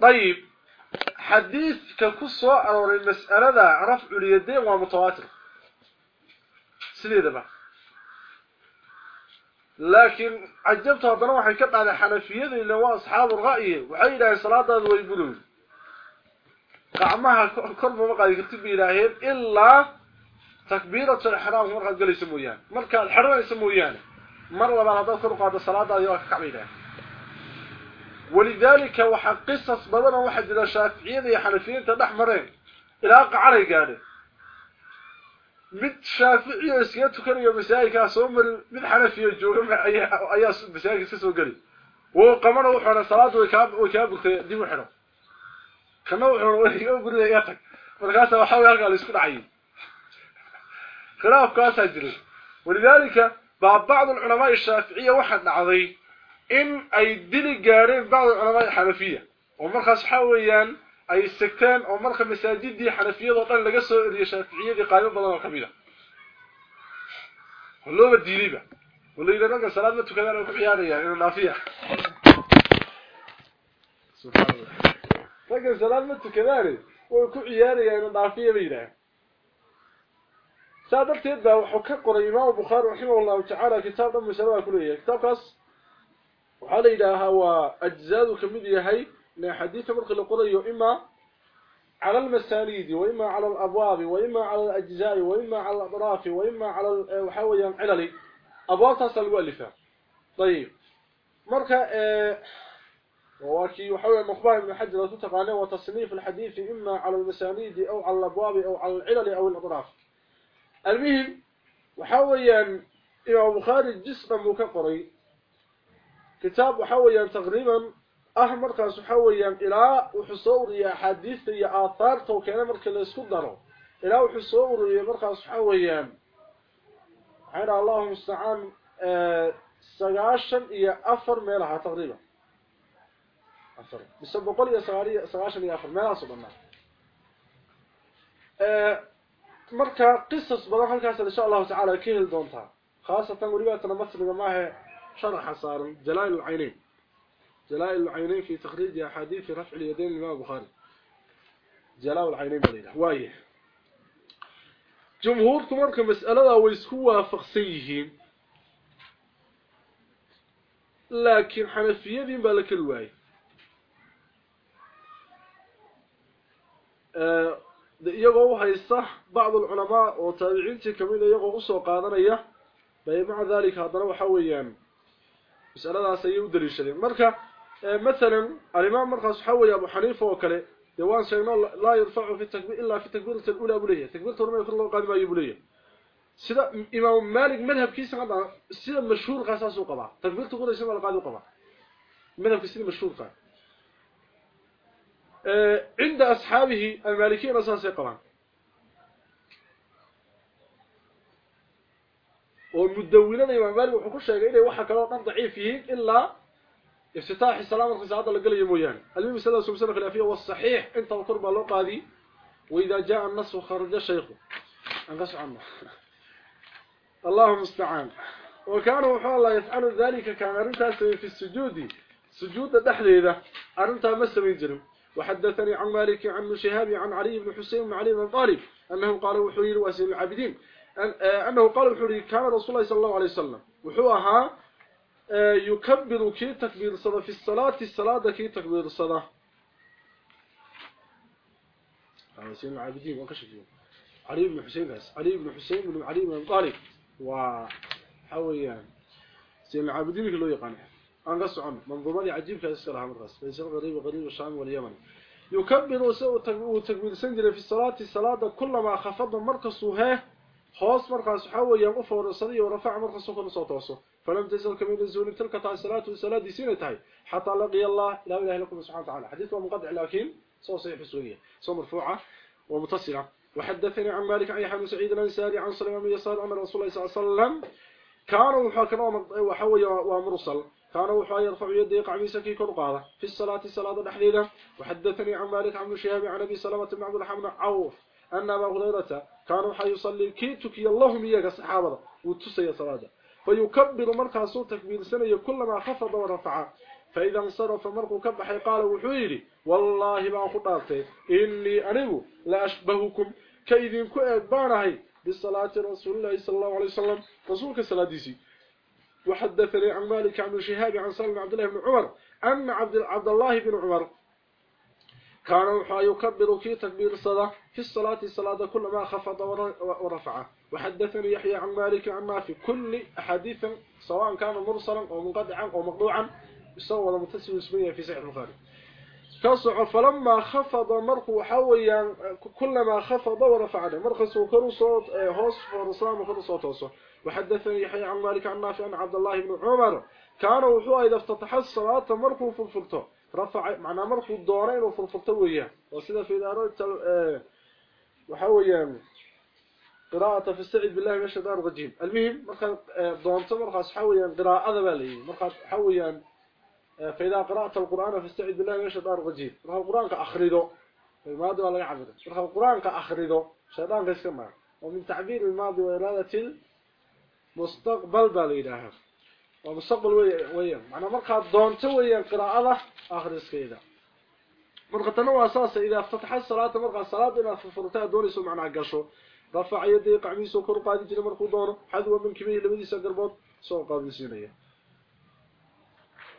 طيب حديثك كسو أرور المسألة رفع اليدين ومتواتر. بقى لكن عجبت هذا كبع على حنفية اللي هو وحي إلهي صلاة هذا ويقولون. قعمها كرب مقا يكتب إلهي إلا تكبيرة الإحرام مرة قال يسمويان مرة الحرام يسمويان مرة بعد هذا كرب هذا صلاة هذا كعب إلهي ولذلك وحق قصص بدل واحد إلى شافعية يا حنفيه تدحمرين إلى قعر قال مد شافعية سيته كان يمسايك اسمر من حنفية جوهم اي أي مسايك سيسو قال وقمر وحنا صلاة وكاب وكاب ديو حنا كما وحنا ويو قول يا تك فرغاسه وحاول قال اسكو دعي خلاف قاصد ولذلك بعض العلماء الشافعية واحد عظيم إن أي دلي جاريس بعض العلماء الحنفية. ومرخص حويان أي سكتان أو مرخص مساجد دي حنفية وطن لقى سو اري شافعية دي قايمه بدل القبيلة. كله بديلي بقى. كله يدرك الصلاه ما تكدر أو خيار يا انه نافيه سبحان الله. فك الصلاه ما تكدر أو خيار يا يعني انه نافيه بيرا سادرتي ده وحو كقري امام البخاري رحمه الله تعالى كتاب المشروع كلية. كتاب قص وعلى إلهها أجزاء كمدية هي من حديث برق القرى إما على المساليد وإما على الأبواب وإما على الأجزاء وإما على الأطراف وإما على الحوية العللي. أبواب تصل وألفة طيب. مركة آه، وكي وحوية المخبار من حجر تتقانه وتصنيف الحديث إما على المساليد أو على الأبواب أو على العللي أو الأطراف. المهم وحوية إما بخارج جسم مكفري كتاب وحويا تقريبا أحمر كان سحويا إلى وحصور يا حديث يا آثار تو كان مركز الاسكدر إلى وحصور يا مركز سحويا حين الله المستعان أه سغاشن يا أفر ميلها تقريبا. أفر. بسبب قول يا سغاري سغاشن يا أفر. ميلها صبنا أه مركز قصص بدل هالكاس إن شاء الله تعالى كيل دونتها. خاصة وريبات نمثل معها شرح صار جلائل العينين. جلائل العينين في تخريج أحاديث رفع اليدين للإمام البخاري. جلائل العينين بليلة وايه جمهور تمرك مسألة ويسكوا فقسيهم. لكن حنفية دين بالك الواي. أه haysta bacd ulculamaa oo taabiciintii kamid iyagoo usoo qaadanaya bay maca dalika haddana waxa weeyaan مسألتها سيئة ودليل مركة آه، مثلا الإمام مركة صحوي أبو حنيفة وكله يوان سيئنا لا يرفع في التكبير إلا في التكبيرة الأولى أبوليه تكبيرة ورمى يقول الله قادمة أبوليه سيدة إمام مالك مذهب كيسا قضاء سيدة مشهور قاساس وقضاء تكبيرة قولة يسمى لقاد وقضاء مذهب كيسا مشهور قاساس آه، عند أصحابه المالكين أساسي قضاء wuxuu ku sheegay inay waxa kale oo dhan daciif yihiin ilaa افتتاح السلام الخزاعة لقل يمويان المهم سلام سمسنة خلافية والصحيح انت وقرب الله قاضي وإذا جاء النص خرج شيخه انقص عنه اللهم استعان وكان وحال الله يفعل ذلك كان أرنتها في السجود سجود دحليلة أرنتها مسا من جرم وحدثني عن مالك عن شهاب عن علي بن حسين بن علي بن طالب أنه قال وحرير واسم العابدين أنه قال وحرير كان رسول الله صلى الله عليه وسلم. وحوها يكبر كي تكبير الصلاة في الصلاة الصلاة كي تكبير الصلاة هذا سيد العابدين وكشفين علي بن حسين بس. علي بن حسين بن علي بن طالب. وحويان سيد العابدين كله يقنع أنقص عنه منظومة عجيب كان يسكرها من رأس فيسير غريب غريب الشام واليمن. يكبر تكبير سنجر في الصلاة الصلاة كلما خفض مركزها خاص مركز حويان أفور الصلاة ورفع مركز كل صوته فلم تزل كمين الزول تلك والصلاة دي سنتهي حتى لقي الله لا إله إلا الله سبحانه وتعالى حديث منقطع لكن صو صحيح في السورية صو مرفوعة ومتصلة وحدثني عن مالك عن يحيى بن سعيد الأنساري عن سليمان بن يسار أن رسول الله صلى الله عليه وسلم كانوا وحكنا وحوي ومرسل كانوا وحوي يرفع يديه قعميسا كي كرقاده في الصلاة صلاة الحليلة وحدثني عن مالك عن شهاب عن أبي سلمة بن عبد الرحمن عوف أن أبا هريرة كانوا حي يصلي كي تكي اللهم إياك الصحابة. وتسي صلاة. فيكبر مركز تكبير سنة كلما خفض ورفع. فإذا انصرف مركو كبحي قال وحيري والله ما أخطارته إني أنه لا أشبهكم. كإذن كأبانهي بالصلاة رسول الله صلى الله عليه وسلم. رسولك صلاة ديسي وحدثني عن مالك عن شهاب عن سلم عبد الله بن عمر. أن عبد الله بن عمر كان وحا يكبر في تكبير الصلاة في الصلاة الصلاة كلما خفض ورفع. وحدثني يحيى عن مالك عن في كل أحاديث سواء كان مرسلا أو منقطعا أو مقطوعا يسوى متصل اسمية في صحيح البخاري. كسع فلما خفض مرق وحويا كلما خفض ورفع مرق سوكر صوت هوس فرصام وكر صوت هوس وحدثني يحيى عن مالك عن نافع عن عبد الله بن عمر. كان وحوا إذا افتتح الصلاة مرق فرفرته رفع معنى مرق الدورين وفرفرته وياه. وسيدا في دارة وحويا قراءة في السعيد بالله من الشيطان الرجيم. المهم مرقى دونت مرقى حويا قراءة بالي مرقى حويا فإذا قرأت القرآن فاستعذ بالله من الشيطان الرجيم. مرقى القرآن كأخرده الماضي ولا يعبد. مرقى القرآن كأخرده شيطان كيسكما ومن تعبير الماضي وإرادة المستقبل بالإله ومستقبل ويا معنى مرقى دونت ويا قراءة آخر اسكيدا مرقى تنوى أساسا إذا افتتح الصلاة مرقى الصلاة إذا فرتها دوني سو معنى قشو. رفع يدي قعميسو كر قادي جري مركو دونه حذو من كبيه لبديسا قربوت سو قابلسينيه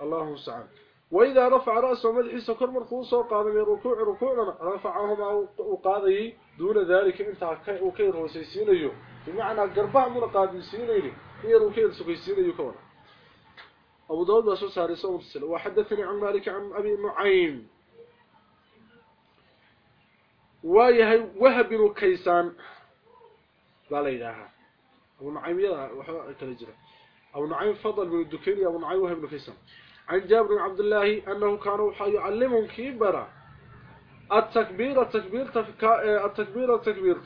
اللهم استعان وإذا رفع راسه مدحيسا كر مركو سو قادم ركوع ركوعنا. رفعهما وقاضي دون ذلك انت وكير روسيسينيو بمعنى قربع من قابلسينيه هي ركوع سكيسينيو كون أبو داود بس ساري سو متصل وحدثني عن مالك عن أبي نعيم. ويهي وهب بن كيسان. لا لا إله. أبو نعيم جرا أبو نعيم فضل بن الدكيري أبو نعيم وهب بن كيسان. عن جابر بن عبد الله أنه كانوا يعلمهم كبرا التكبير التكبير التكبير التكبير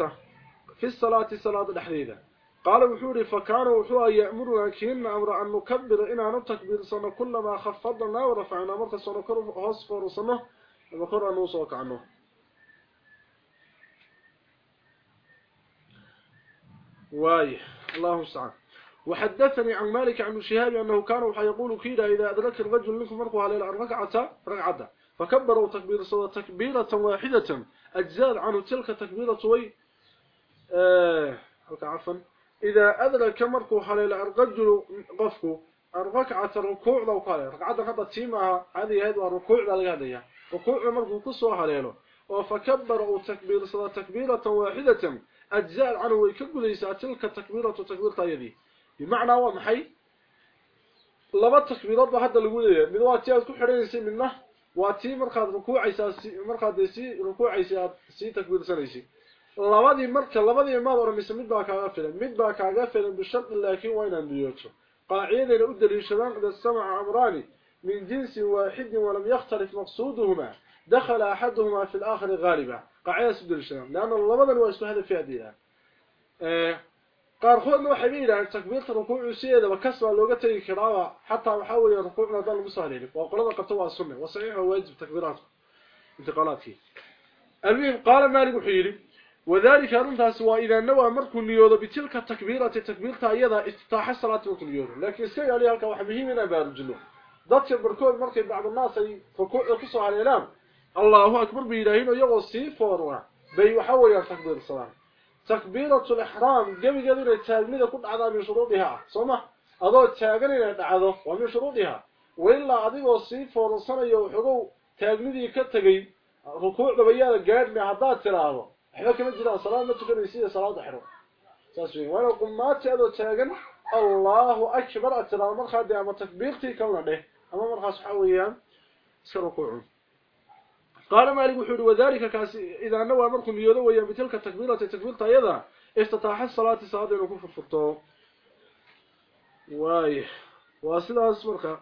في الصلاة الصلاة الحديدة قال وحوري فكانوا وحوا يأمرنا كينا أمر أن نكبر إنا نتكبير صنع كلما خفضنا ورفعنا مرة صنع كرف أصفر صنع وقرأ نوصوك عنه واي الله استعان وحدثني عن مالك عن شهاب أنه كانوا يقول كيدا إذا أدرك الرجل منكم مرقوا على الركعة ركعة فكبروا تكبير صلاة تكبيرة واحدة. أجزال عنه تلك تكبيرة وي آه عفوا. إذا أدرك مرقوا على الرجل قفكوا الركعة الركوع لو قال. ركعة هذا تيمها هذه هذا الركوع لغادية ركوع مرقوا قصوا عليه وفكبروا تكبير صلاة تكبيرة واحدة. أجزاء عنه ويكقليسا تلك تكبيرة تكبيرة يدي بمعنى هو محي لما تكبيرات بحد لغوية من واتي أذكو حرينيسي منه واتي مرخاد ركوعيسا مرخاد سي ركوعيسا سي تكبير سنيسي labadii marka labadii maad oramise mid baa kaaga filan mid baa kaaga filan bishart laakiin waa inaan niyooto qaacidada u daliishadaan ida samaca amrani min jinsi waaxidin walam yakhtalif maqsuuduhuma dakhala ahaduhuma fi al-akhar ghaliba qaacidada u daliishadaan laana labadan waa isku hadaf fiadiya ee qaarkoodna waxay yiraahdaan takbiirta rukuucu sideedaba kas waa looga tagi karaa xataa waxa weeye rukuucna dal lagu soo haleelay waa qolada qabta waa sunna waa saxiix waa waajib takbiiraat intiqaalaadkii المهم قال مالك وحيري وذلك أنتاس وإذا نوى مركو نيوض بتلك التكبيرة تكبيرة أيضا استطاح الصلاة مركو نيوض لكن سيء عليها كوحبه من أبار الجنوب. ضدك البركود مركب بعض الناس يقصوا على الإعلام. الله أكبر بإلهين ويغصي فوروا بي وحوى تكبير الصلاة. تكبيرة الإحرام قبل قبل التالميذ كل عذاب من شروطها. صمح. أضو التاقنين يتعذو ومن شروطها. وإلا أضيب وصي فورصنا يوحقوا تاقنيذي كتقي. rukuucda bayaada gaadhmi haddaad tiraahdo إحنا كما جيران صلاة ما تقول يسيد صلاة حرم ساسوين. وأنا قم ما تعدو الله أكبر. أترى المرخة دي عما تكبيرتي عليه. ده أما مرخة صحويا سرقوعون قال مالك حول وذلك كاسي إذا نوى المرخ ميوذو ويام بتلك التكبيرة تكبيرة يدا افتتاح الصلاة صلاة ينكون في الفطور. واي. واصل هذا السمرخة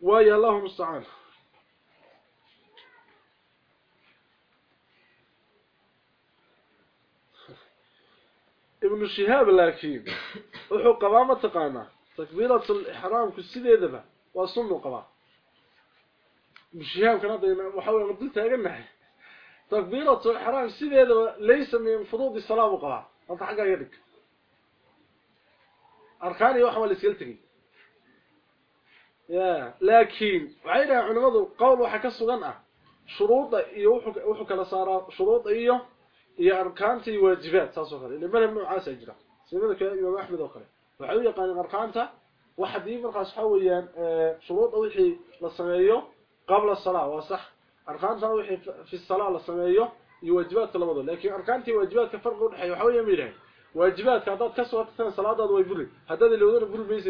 ويا الله مستعانه ابن الشهاب لكن وحو قبامة تقانا تكبيرة الإحرام كسيدة وصنه قبام ابن الشهاب كان هذا وحاول مدل تاقنا تكبيرة الإحرام سيدة ليس من فروض الصلاة وقبام أنت حقا يدك أركاني وحوال اسكيلتك يا لكن وعينا علماء قول waxa ka sugan ah. Shuruuda iyo wuxuu kala saaraa shuruud iyo هي اركانته واجبات تصفر ان بلا مع سجله سيدك إمام أحمد وخري وحوي قال اركانته واحد يبرق اصحويا آه، شروط أو شيء لسميه قبل الصلاة. وصح. اركان صوي في الصلاة لسميه يوجبات لمده لكن اركانته واجبات كفرق حي وحوي ميره واجبات كذا كسوت ثاني صلاة دا ويبر هذا اللي يقدر يقول بيس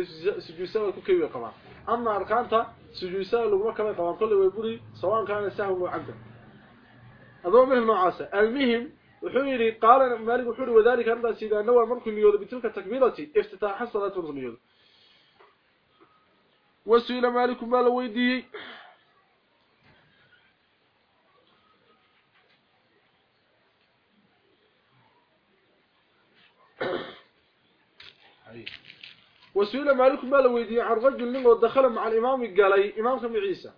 سجيسه كو كيو قبا. أما اركانته سجيسه لو ما كان قبا كل ويبر سواء كان سهو أو عبد هذا من المهم وحوري قال مالك وحوري وذلك أنه سيدا نوى مركو نيوذ بتلك التكبيرة افتتاح مركو نيوذ وسئل مالك مال ويدي وسئل مالك ما لويدي عن رجل منه دخل مع الإمام قال إمام كم عيسى.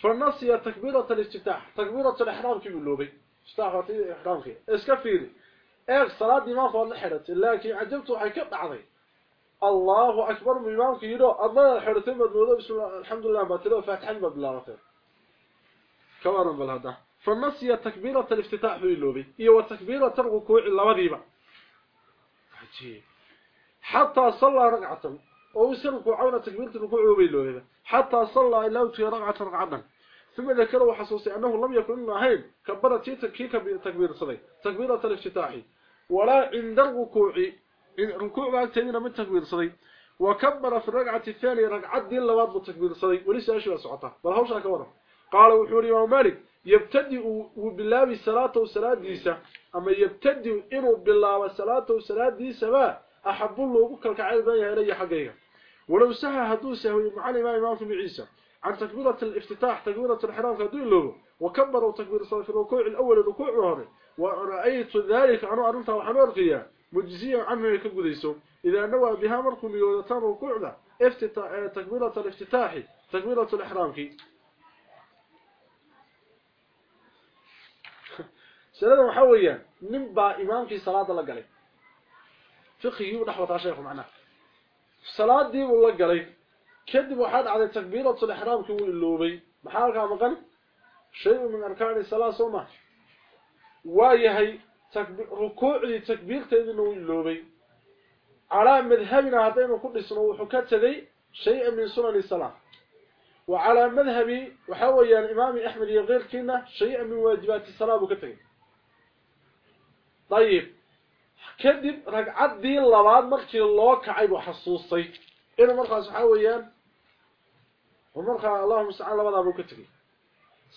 فالنصي تكبيرة الافتتاح تكبيرة الإحرام كي باللوبي استاخرت الإحرام كي اسكفيري إيه صلاة إمام فضل حرت لكن عجبته حكبت عظيم الله أكبر من إمام كي يدو الله حرتين بدموضة بسم الله. الحمد لله. باتلو بالله خير كمان بالهذا فالنصي تكبيرة الافتتاح باللوبي إيه وتكبيرة الركوع اللوذيبة عجيب. حتى صلى ركعة أو سرق عونة تكبيرة الركوع وبيلوه حتى صلى إلا وتي ركعة ركعة ثم ذكر وحسوس أنه لم يكن معين كبرت تكيك بتكبير صدي. تكبيرة الافتتاح ولا عند الركوع ركوع بعد تنين من تكبير صدي. وكبر في الركعة الثانية ركعة دين لواد بتكبير صدي. وليس أشياء سعطة بل هوش أكبر قال وحوري ومالك يبتدئ بالله بالصلاة والصلاة ديسة أما يبتدئ إنه بالله والصلاة والصلاة ديسة ما أحب الله بكر كعيد بيها إلي حقيقة. ولو سهى هدو سهوي معلم إمام عيسى. عن تكبيرة الافتتاح تكبيرة الحرام كدو له وكبروا تكبير الصلاة في الركوع الأول الركوع وهره ورأيت ذلك أنا أرنتها وحنورقيا مجزيا عنه يكبديسو إذا نوى بها مركم يودتان ركوع له افتتاح تكبيرة الافتتاح تكبيرة الإحرام كي. سلام وحويا نبا إمامك صلاة لقلي فقهي ونحوة شيخ معنا. صلاة دي والله قلي. كذب واحد على تكبيرة الإحرام كي اللوبي. محالك مقن؟ شيء من أركان الصلاة صومة. وايهي تكبير ركوع لي تكبير تيدنو اللوبي. على مذهبنا هذين كل سنة وحكت ذي شيء من سنن الصلاة. وعلى مذهبي وحوي الإمام أحمد يغير كنا شيء من واجبات الصلاة بكتين. طيب. kadib ragcaddii labaad markii loo kacay buu xasuustay inuu markaas waxa weeyaan markaa allahuma stacaan labadaa buu ka tegey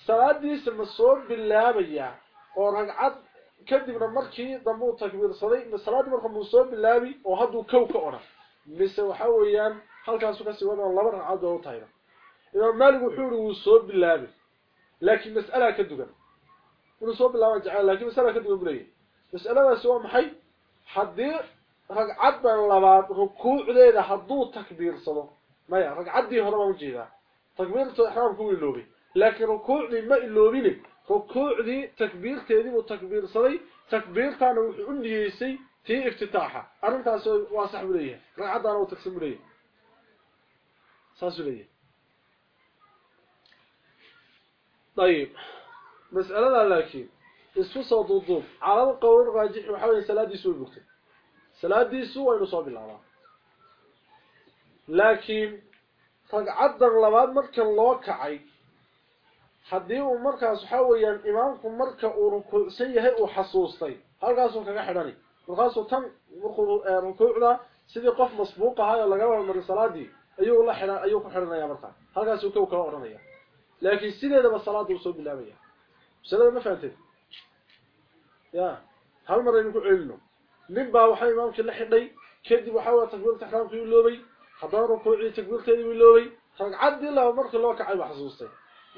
salaadiisa ma soo bilaabaya oo ragcad kadibna markii dambe uu takbiirsaday ma salaadii marka muu soo bilaabi oo hadduu kow ka odhan mise waxa weeyaan halkaasu kasii wada laba ragcadood oo u tahayba imaam maalik wuxuu yihi wuu soo bilaabi laakiin mas'alaa ka dugan inuu soo bilaaba jecel laakiin mas'alaa ka dugan buu leeyahay mas'aladaasi waa maxay haddii ragcaddan labaad rukuucdeeda hadduu takbiirsado maya ragcaddii hore baan ujeedaa تكبيرته احرام كوي لوبي لكن ركوعي ما اللوبيني. ركوعي تكبير دي وتكبير صلي. تكبيرته أنا وحي قلني في افتتاحه. ارمتها واسح بليه. رعضة أنا وتكسب بليه. ساس بليه. طيب. مسألة لكن. اسفو صوت على القول راجع وحاولين سلادي سو بكتب سلادي سو ينصوى بالعراء لكن رقعد لباد مركا الله uu markaas waxa weeyaan imaamku marka uu rukuucsan yahay uu xasuustay halkaasuu kaga xidhani markaasuu tan markuu rukuucda sidii qof masbuuq ahaa oo lagala hormarin salaadii ayuu la xidhan ayuu ku xidhanaya markaa halkaasuu kow kala odhanaya laakiin sideedaba salaada uu soo bilaabaya masalada ma fahanteen ya hal mar aynu ku celino nin baa waxaa imaamkii la xidhay kadib waxaa weya takbiirta ixraamkii iloobay kacay baa xasuustay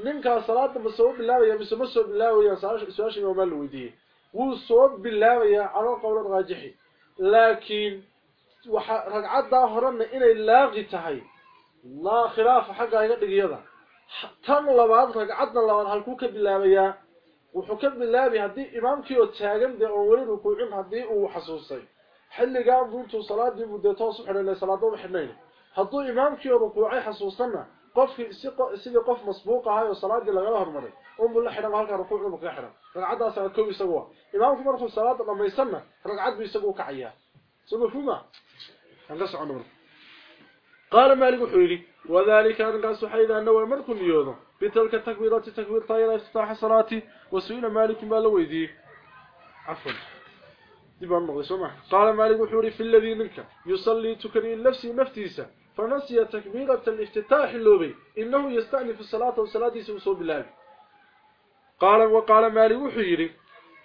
ninkaas salaada ma soo bilaabaya mise ma soo bilaabaya su-aasha imaamaa la weydiiyey wuu soo bilaabayaa caloo qowlan raajixi laakiin waxa ragcaddaa horena inay laaqi tahay laa khilaafa xagga iga dhigiyada tan labaad ragcadda labaad halkuu ka bilaabayaa wuxuu ka bilaabi haddii imaamkii oo taagan dee oon weli rukuucin haddii uu xasuustay xilligaan buu intuu salaadii buu dee toos u xidhan salaada uma xidhnayn هذو امام كي ركوعي حسوسنا قف في سيق سيق قف مسبوقه هاي الصلاه اللي لغاها هرمد ام بالحره مالك ركوع المقحره رقعده سنه كوي سوا امام في مرته الصلاه لما يسمع رقعد بيسقو كعيا سمو فما انقص عمر قال مالك حيلي وذلك انقص حيدا انه مرك نيودو بتلك تكبيرات تكبير طيب افتتاح صلاتي وسئل مالك ما لو يدي عفوا دي بان مغلي قال مالك حيلي في الذي منك يصلي تكني نفسي مفتيسة فنسي تكبيرة الافتتاح اللوبي إنه يستأنف الصلاة وصلاة سوسو بالله قال وقال مالي وحيري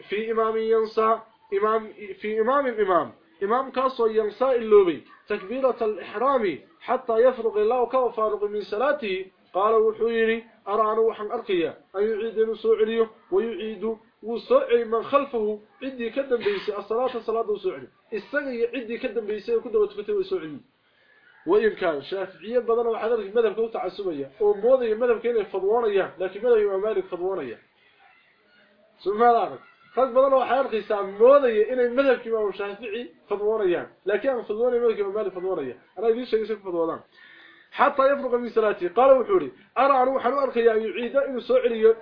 في إمام ينسى إمام في إمام إمام إمام كاسو ينسى اللوبي تكبيرة الإحرام حتى يفرغ الله كما فارغ من صلاته. قال وحيري أرى أنا وحن أرقيا أن يعيد نسوعليه ويعيد وسوعي من خلفه. عدي كدن بيسي. الصلاة صلاة وسوعلي إستغي عدي كدن بيسي وكدن وتكتب وسوعلي وإن كان شافعية بدنا وحضرتك مذهب كنت عسوية وموضي مذهب كان فضوانية لكن مذهب إمام مالك فضوانية ثم هذا خذ بدنا وحضرتك ساموضي إن المذهب كما شافعي فضوانية لكن فضوانية مذهب إمام مالك فضوانية أنا يدين شيء يسيب فضوانان حتى يفرق من صلاته. قال وحوري أرى أرقي أن يعيد إن سعري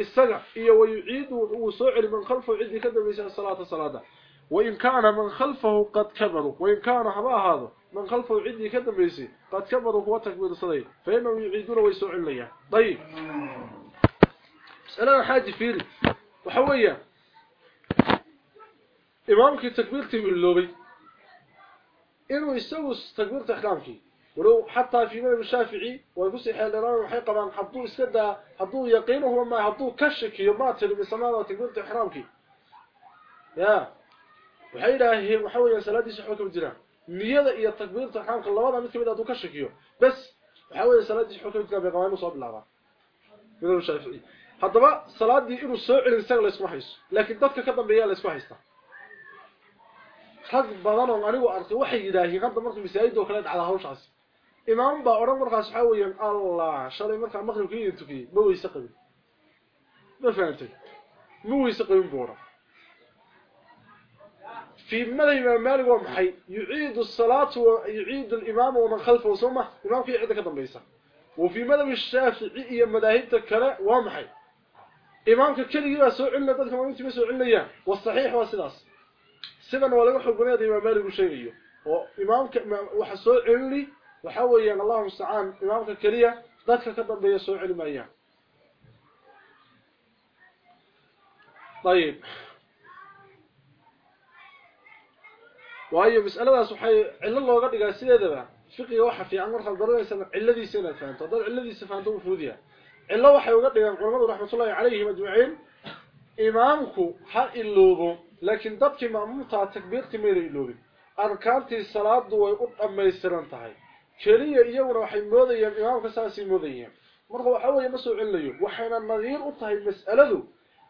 السقع ويعيد وسعري من خلفه عدي كذا بيسان الصلاة. صلاة وإن كان من خلفه قد كبروا. وإن كان هبا هذا. من خلفه عدي كذا بيسي قد كبروا هو تكبير صدي فإنهم يعيدون ويسوعون ليه طيب. مسألة حاجة فيري وحوية. إمامك تكبيرتي من اللوبي. إنه يسوي تكبيرة أحلامك ولو حتى في مذهب الشافعي ويقصي حالران وحيقا بأن حطوه اسكدا حطوه يقينه هو ما حطوه كشك يماتل بسماء وتكبيرة إحرامك يا. yiraahdeen waxa weeye salaadiisa xukun jira نيادة إيا التكبير تحكام خلوانا مثل ما دادوك الشكيو بس حاول صلاة دي حكمت كابي قوانين وصعب الله من المشايفي حتى ما صلاة دي إنو سوء الإنسان لا يسمح يسو لكن دادك كدام بيها لا يسمح يسو حق بضانا وغاني يعني وأرقي وحي إلهي غدا مرقي مسايد وخلاد على هوش عاسي إمام با أوران مرقى سحاوي الله شالي مرقى مغرب كي ينتو فيه مو يسقبي ما فعلتك مو يسقبي مبورك في مذهب مالك ومحي يعيد الصلاة ويعيد الإمام ومن خلفه وصمه إمام في عدة كدن وفي مذهب الشافعي مذاهب تكلا ومحي إمامك كل يبقى سوء لنا ذلك ما ينتبه سوء إياه والصحيح واسلاس سبن ولا يحب بني هذا إمام مالك وشيء وإمامك وحسوء وحاول أن الله المستعان إمامك كليا ذلك كدن بي سوء إياه طيب. Waayo mas'aladaas waxay cillo looga dhigaa sideedaba fiqiga waxa fiican marka dareeysan cilladiisa inaad fahanto dad cilladiisa fahanto uu fuudiya illa waxay uga dhigaan culimadu raxmatullaahi calayhim ajmaciin imaamku ha iloobo laakiin dadkii maamulta takbiirtii ma iloobin arkaantii salaadu way u dhammaystiran tahay keliya iyaguna waxay moodayaan imaamka saasay moodayaan marka waxa weeye ma soo celinayo waxayna nadiir u tahay mas'aladu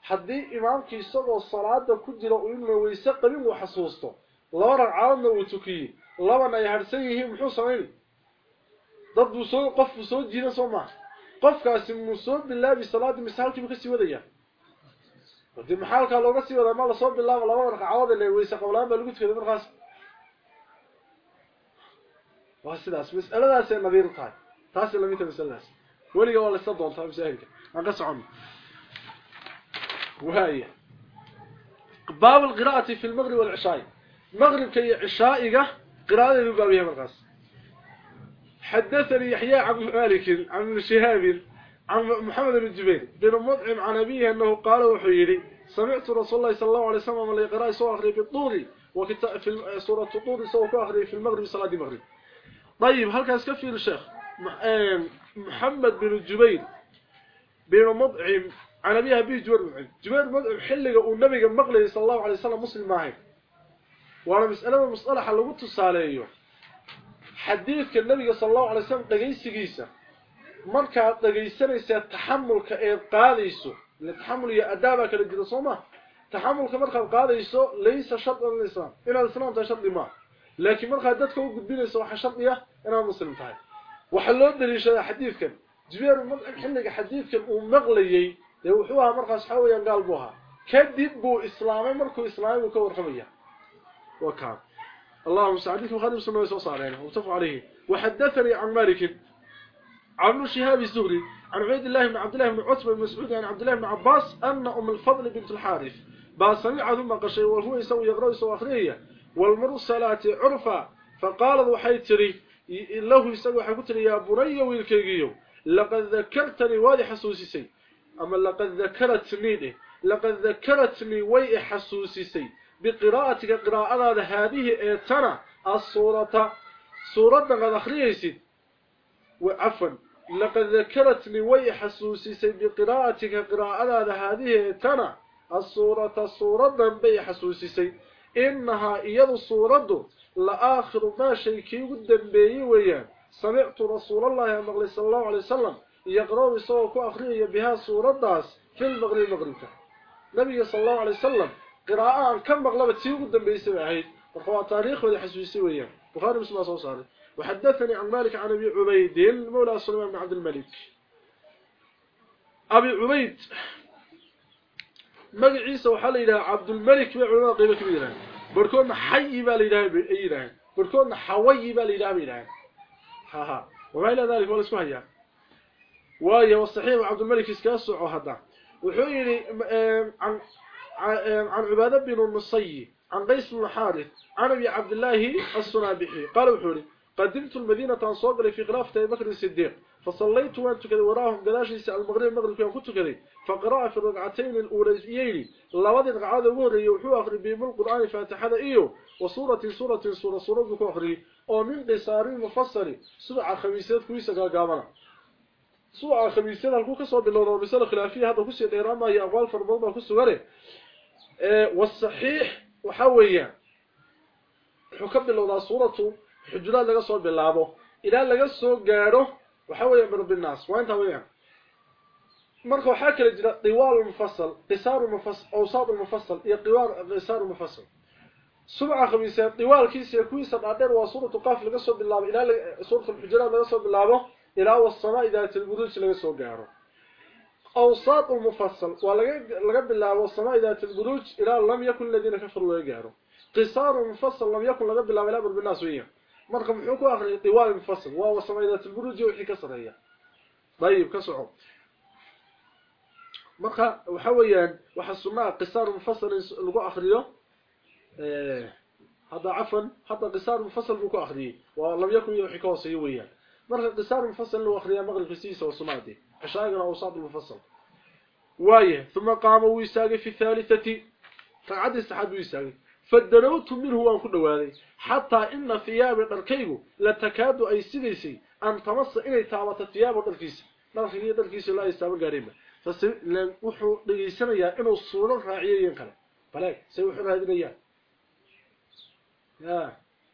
haddii imaamkii isagoo salaada ku jira uu inuu weyse qabin uu xasuusto لورا عاودنا وتوكي لوانا يهرسيه وحو سمين ضد وصول قف وصول جينا سوما قف كاسم مصول بالله بصلاة مسهل كيف يكسي وديا ودي محال كالو رسي وديا ما لصول بالله ولا ورق عاود اللي ويسا قولان بلقود كده مرخاس واسي داس مسألة داس النبي رقاي تاسي لم يتم مسألة داس ولي قوال استدون طيب سهلك عقص عمي وهاي باب القراءة في المغرب والعشاين مغرب كي عشائك قراءة يبابيها مرقص. حدثني يحيى عن مالك عن شهاب عن محمد بن جبير بن مطعم عن أبيه أنه قال وحيري سمعت رسول الله صلى الله عليه وسلم اللي قراءة سوى أخري في وكتاب في سورة الطول سوى أخري في المغرب صلاة المغرب. طيب هل كان سكفي الشيخ محمد بن جبير بن مطعم عن أبيها أبي جبير مطعم. جبير مطعم حلقة والنبي مقلي صلى الله عليه وسلم مسلم وأنا مسألة اللي قلت الصالحية حديث النبي صلى الله عليه وسلم دقيس قيسة مركا دقيسانيسا تحملك إيه قاديسو. التحمل يا أدابك للجرسومة تحملك مركا قاديسو ليس شرط الإسلام إلا الإسلام تشرط ما. لكن مركا دادك وقد بينيسو وحا شرطية إنا مسلم تاعي وحلو دليش حديث كان جبير مطعم حلقة حديث كان ومغليي buu ahaa kadib buu islaamay markuu islaamay uu ka warqabaya وكان اللهم سعدك وخادم سنة وصارين ومتفق عليه. وحدثني عن مالك عن شهاب الزهري عن عبيد الله بن عبد الله بن عتبة بن مسعود عن عبد الله بن عباس أن أم الفضل بنت الحارث باسمع ثم قشي وهو يسوي يقرأ يسوي أخرية والمرسلات عرفا فقال ذو حيتري له يسوي حكتري يا بري ويلكيجيو لقد ذكرتني وادي حسوسي أما لقد ذكرتني لقد ذكرتني وي حسوسي بقراءتك قراءة هذه السنة الصورة صورة قد أخريسي وعفوا لقد ذكرتني وي حسوسي بقراءتك قراءة هذه السنة الصورة صورة بي حسوسي إنها إيض الصورة لآخر ما شيكي قدام بي ويان سمعت رسول الله صلى الله عليه وسلم يقرأ بصوك أخرية بها صورة داس في المغرب المغرب نبي صلى الله عليه وسلم كم مغلبة تيو قدام بيسي بعيد وقوى تاريخ حسوسي وياه. بخاري مسلم صلى الله عليه وسلم. وحدثني عن مالك عن أبي عبيد مولى سليمان بن عبد الملك. أبي عبيد مقع عيسى وحال إلى عبد الملك وعلماء قيمة كبيرة. بركون حي بالإله بإله بركون حوي بالإله بإله ها ها. وما إلى ذلك ولا اسمها إياه وهي والصحيح عبد الملك اسكاسع هذا وحيري عن عن عبادة بن النصي عن قيس بن الحارث عن أبي عبد الله الصنابحي قال وحوري قدمت المدينة عن صدري في خلافة أبي بكر الصديق فصليت وأنت كذي وراهم قداش يسأل المغرب المغرب كان كنت كذي. فقرأ في الرقعتين الأوليين لوضع القعاد ووري يوحو أخري بهم القرآن فاتحة إيو وصورة سورة سورة بكو أخري. ومن قصار مفصل سبع خميسات كويسة قامنا سبع خميسات هلكو كسوا بالله رمسال خلافية هذا كسي الإيرام هي أقوال فرمضة كسو غري إيه، والصحيح وحويا حكم لو صورته حجلا لغا سو بلاابو إلى لغا سو غارو وحويا برب الناس وانت ويا مرخ وحاك الجلا طوال المفصل قصار المفصل اوصاب المفصل إيه، يا طوال قصار المفصل. سبعه خميسه طوال كيسة كويسة دادر وصورة قاف لغا سو بلاابو إلى صورة الحجرة لغا سو بلاابو إلى والصلاه إذا تلغدوش لغا سو غارو. أوساط المفصل ولقب الله والسماء ذات البروج إلى لم يكن الذين كفروا ويقهروا قصار المفصل لم يكن لقب الله ولا برب الناس وإياه مرقم حكو آخر طوال المفصل. وهو السماء ذات البروج يوحي كسر هي. طيب كسعوا مرقى وحويا وحسما قصار المفصل لقو آخر إيه، هذا عفوا حتى قصار المفصل لقو آخر ولم يكن يوحي كسر هي مرقى قصار المفصل لقو آخر مغرب السيسة والسماء ذات عشاقنا وصاد المفصل. واية ثم قام ويساقي في الثالثة. تقعد يستحد ويساقي. فدنوت منه وانخده هذه حتى إن ثياب القركي لا تكاد أي سيديسي أن تمص إلي تعبط ثياب القرقيس نرخي يد القرقيس الله يستعب القريمة فسي لن أحو لغيسنا يا إنو الصورة الرعية ينقل. فلاك سيوحر هذه الأيام.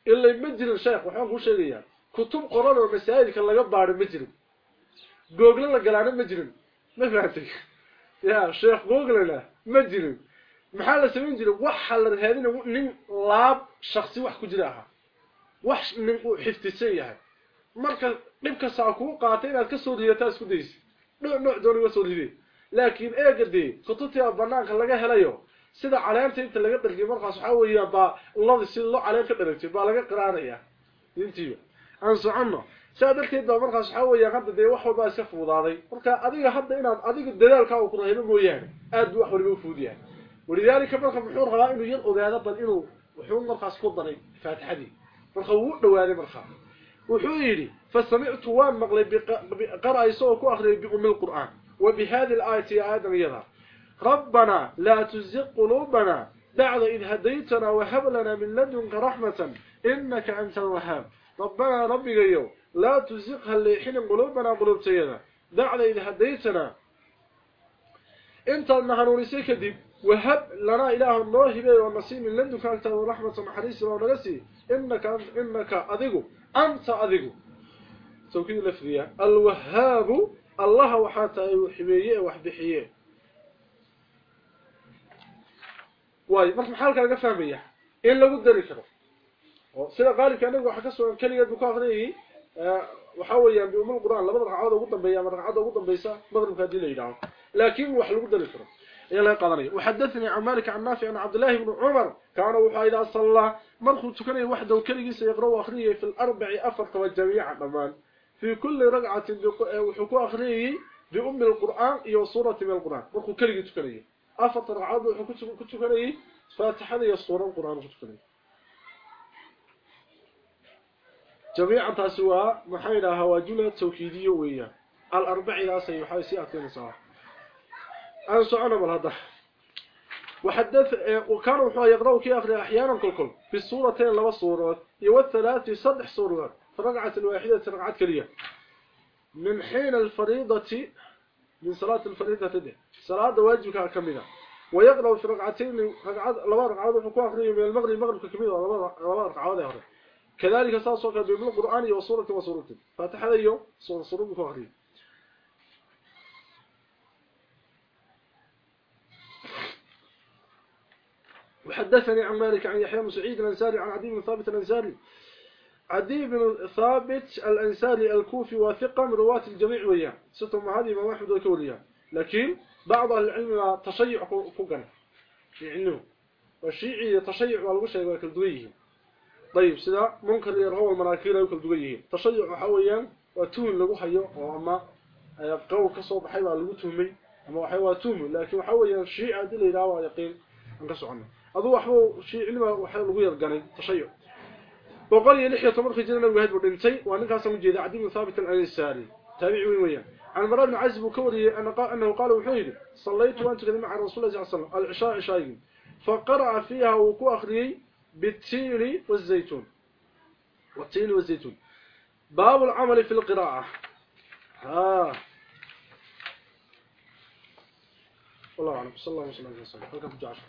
إلا يمجل الشيخ وحيوه شيئا كتب قرآن ومسائل كان لقب بعد google la galaana ma jirin ma fahamtay ya sheekh google la ma jirin maxaa la sameyn jiray waxa la raadina nin laab shakhsi wax ku jira aha wax nin uu xiftisan yahay marka dhibka saa ku qaatay inaad ka soo riyataa isku daysi nooc nooc doon uga soo riday laakiin eegade kutubta banaanka laga helayo sida caleenta inta laga dhalgay markaas waxa weeyaan ba ladi si loo caleen ka dhalagtay baa laga qiraanaya intiiba aan soconno saa darteed baa markaas waxa weeyaan hadda dee wax walba iska fudaaday marka adiga hadda inaad adiga dadaalka uu ku rahayba mooyaane aad wax walba u fuudiyaa ولذلك marka muxuu rabaa inuu yar ogaado bal inuu wuxuu markaas ku daray faatixadii marka uu dhawaaday marka wuxuu yiri fasami'tu wa maqlay biqara isoo ku akhriyay bi umil qur'an wa bi hadhihi al-ayati ayadan yada ربنا لا تزغ قلوبنا بعد إذ هديتنا وهب لنا من لدنك رحمة إنك أنت الوهاب ربنا ربي يو لا تزغها الليحين قلوبنا قلوب سيدنا بعد إذ هديتنا إنت النهر كذب وهب لنا إله ونصيب من لدنك أنت ورحمة محريس ونغسي إنك إنك أذيق أنت أذيق توكيد لفظية. الوهاب الله وحتى يحبيه وحبحيه واي marka maxaa laga fahmaya in lagu dari karo oo sida qaalibka anagu waxa ka soo waxa weeyaan bi umul quraan labada ragcadood ugu dambeeya ama ragcada ugu dambeeysa maghribka hadii la yiraahdo laakiin wax lagu dari karo إلى قضني وحدثني عن مالك عن نافع عن عبد الله بن عمر كان وحا إذا صلى مرخو تكني وحده وكلي سيقرأ أخريه في الأربع أفرت والجميع ضمان في كل رقعة وحكو أخريه بأم القرآن إيو صورة من القرآن مرخو كلي تكني أفرت رقعات وحكو تكني فاتحة إيو صورة القرآن تكني جميعا تأسوا محايلة هواجولة توكيدية ويا. الأربع إذا سيحاي سيأتين صراحة أنا سعنا بالهذا وحدث وكانوا وحوا يقرأوا كي أخرى أحيانا كل كل في الصورتين لما الصورات يوثلاث في صدح صورات فرقعة الواحدة رقعة كلية من حين الفريضة من صلاة الفريضة تدي. صلاة واجبك كمينة ويقرأ في رقعتين رقعات لما رقعات وحكوا من المغرب المغرب كمينة لما رقعات كذلك صار بابن القرآن وصورة وصورة فاتح هذا اليوم صورة صورة بكوخرين وحدثني عن مالك عن يحيى بن سعيد الأنساري عن عدي بن ثابت الأنساري. عدي بن ثابت الأنساري الكوفي واثقة من رواة الجميع وياه. ستم هذه ما واحد وكوليا لكن بعض العلم تشيع فوقنا يعني والشيعي يتشيع والغشي وكالدويه طيب سيدا منكر يرهو المراكيل يوكل دوغيه تشجع حويا وتوم لغو حيو وما يبقو آه، كسو بحيو على المتومي وما حيو توم لكن حويا شيء عدل إلا ويقين انقصوا عنه أضو أحو شيء علم وحيو لغو يرقاني تشجع وقال يا لحية تمر في لغو هيد ورنسي وأنك هاسم جيدا عديم ثابتا عن السالي تابعوا ويا. عن مرار بن عزب كوري أنه قال وحيد صليت وأنت كذلك مع رسول الله عليه وسلم. العشاء عشاء فقرأ فيها وكو أخريه بالتين والزيتون. والتين والزيتون. باب العمل في القراءة. ها. والله أعلم. صلى الله عليه وسلم. هل كان في جعشر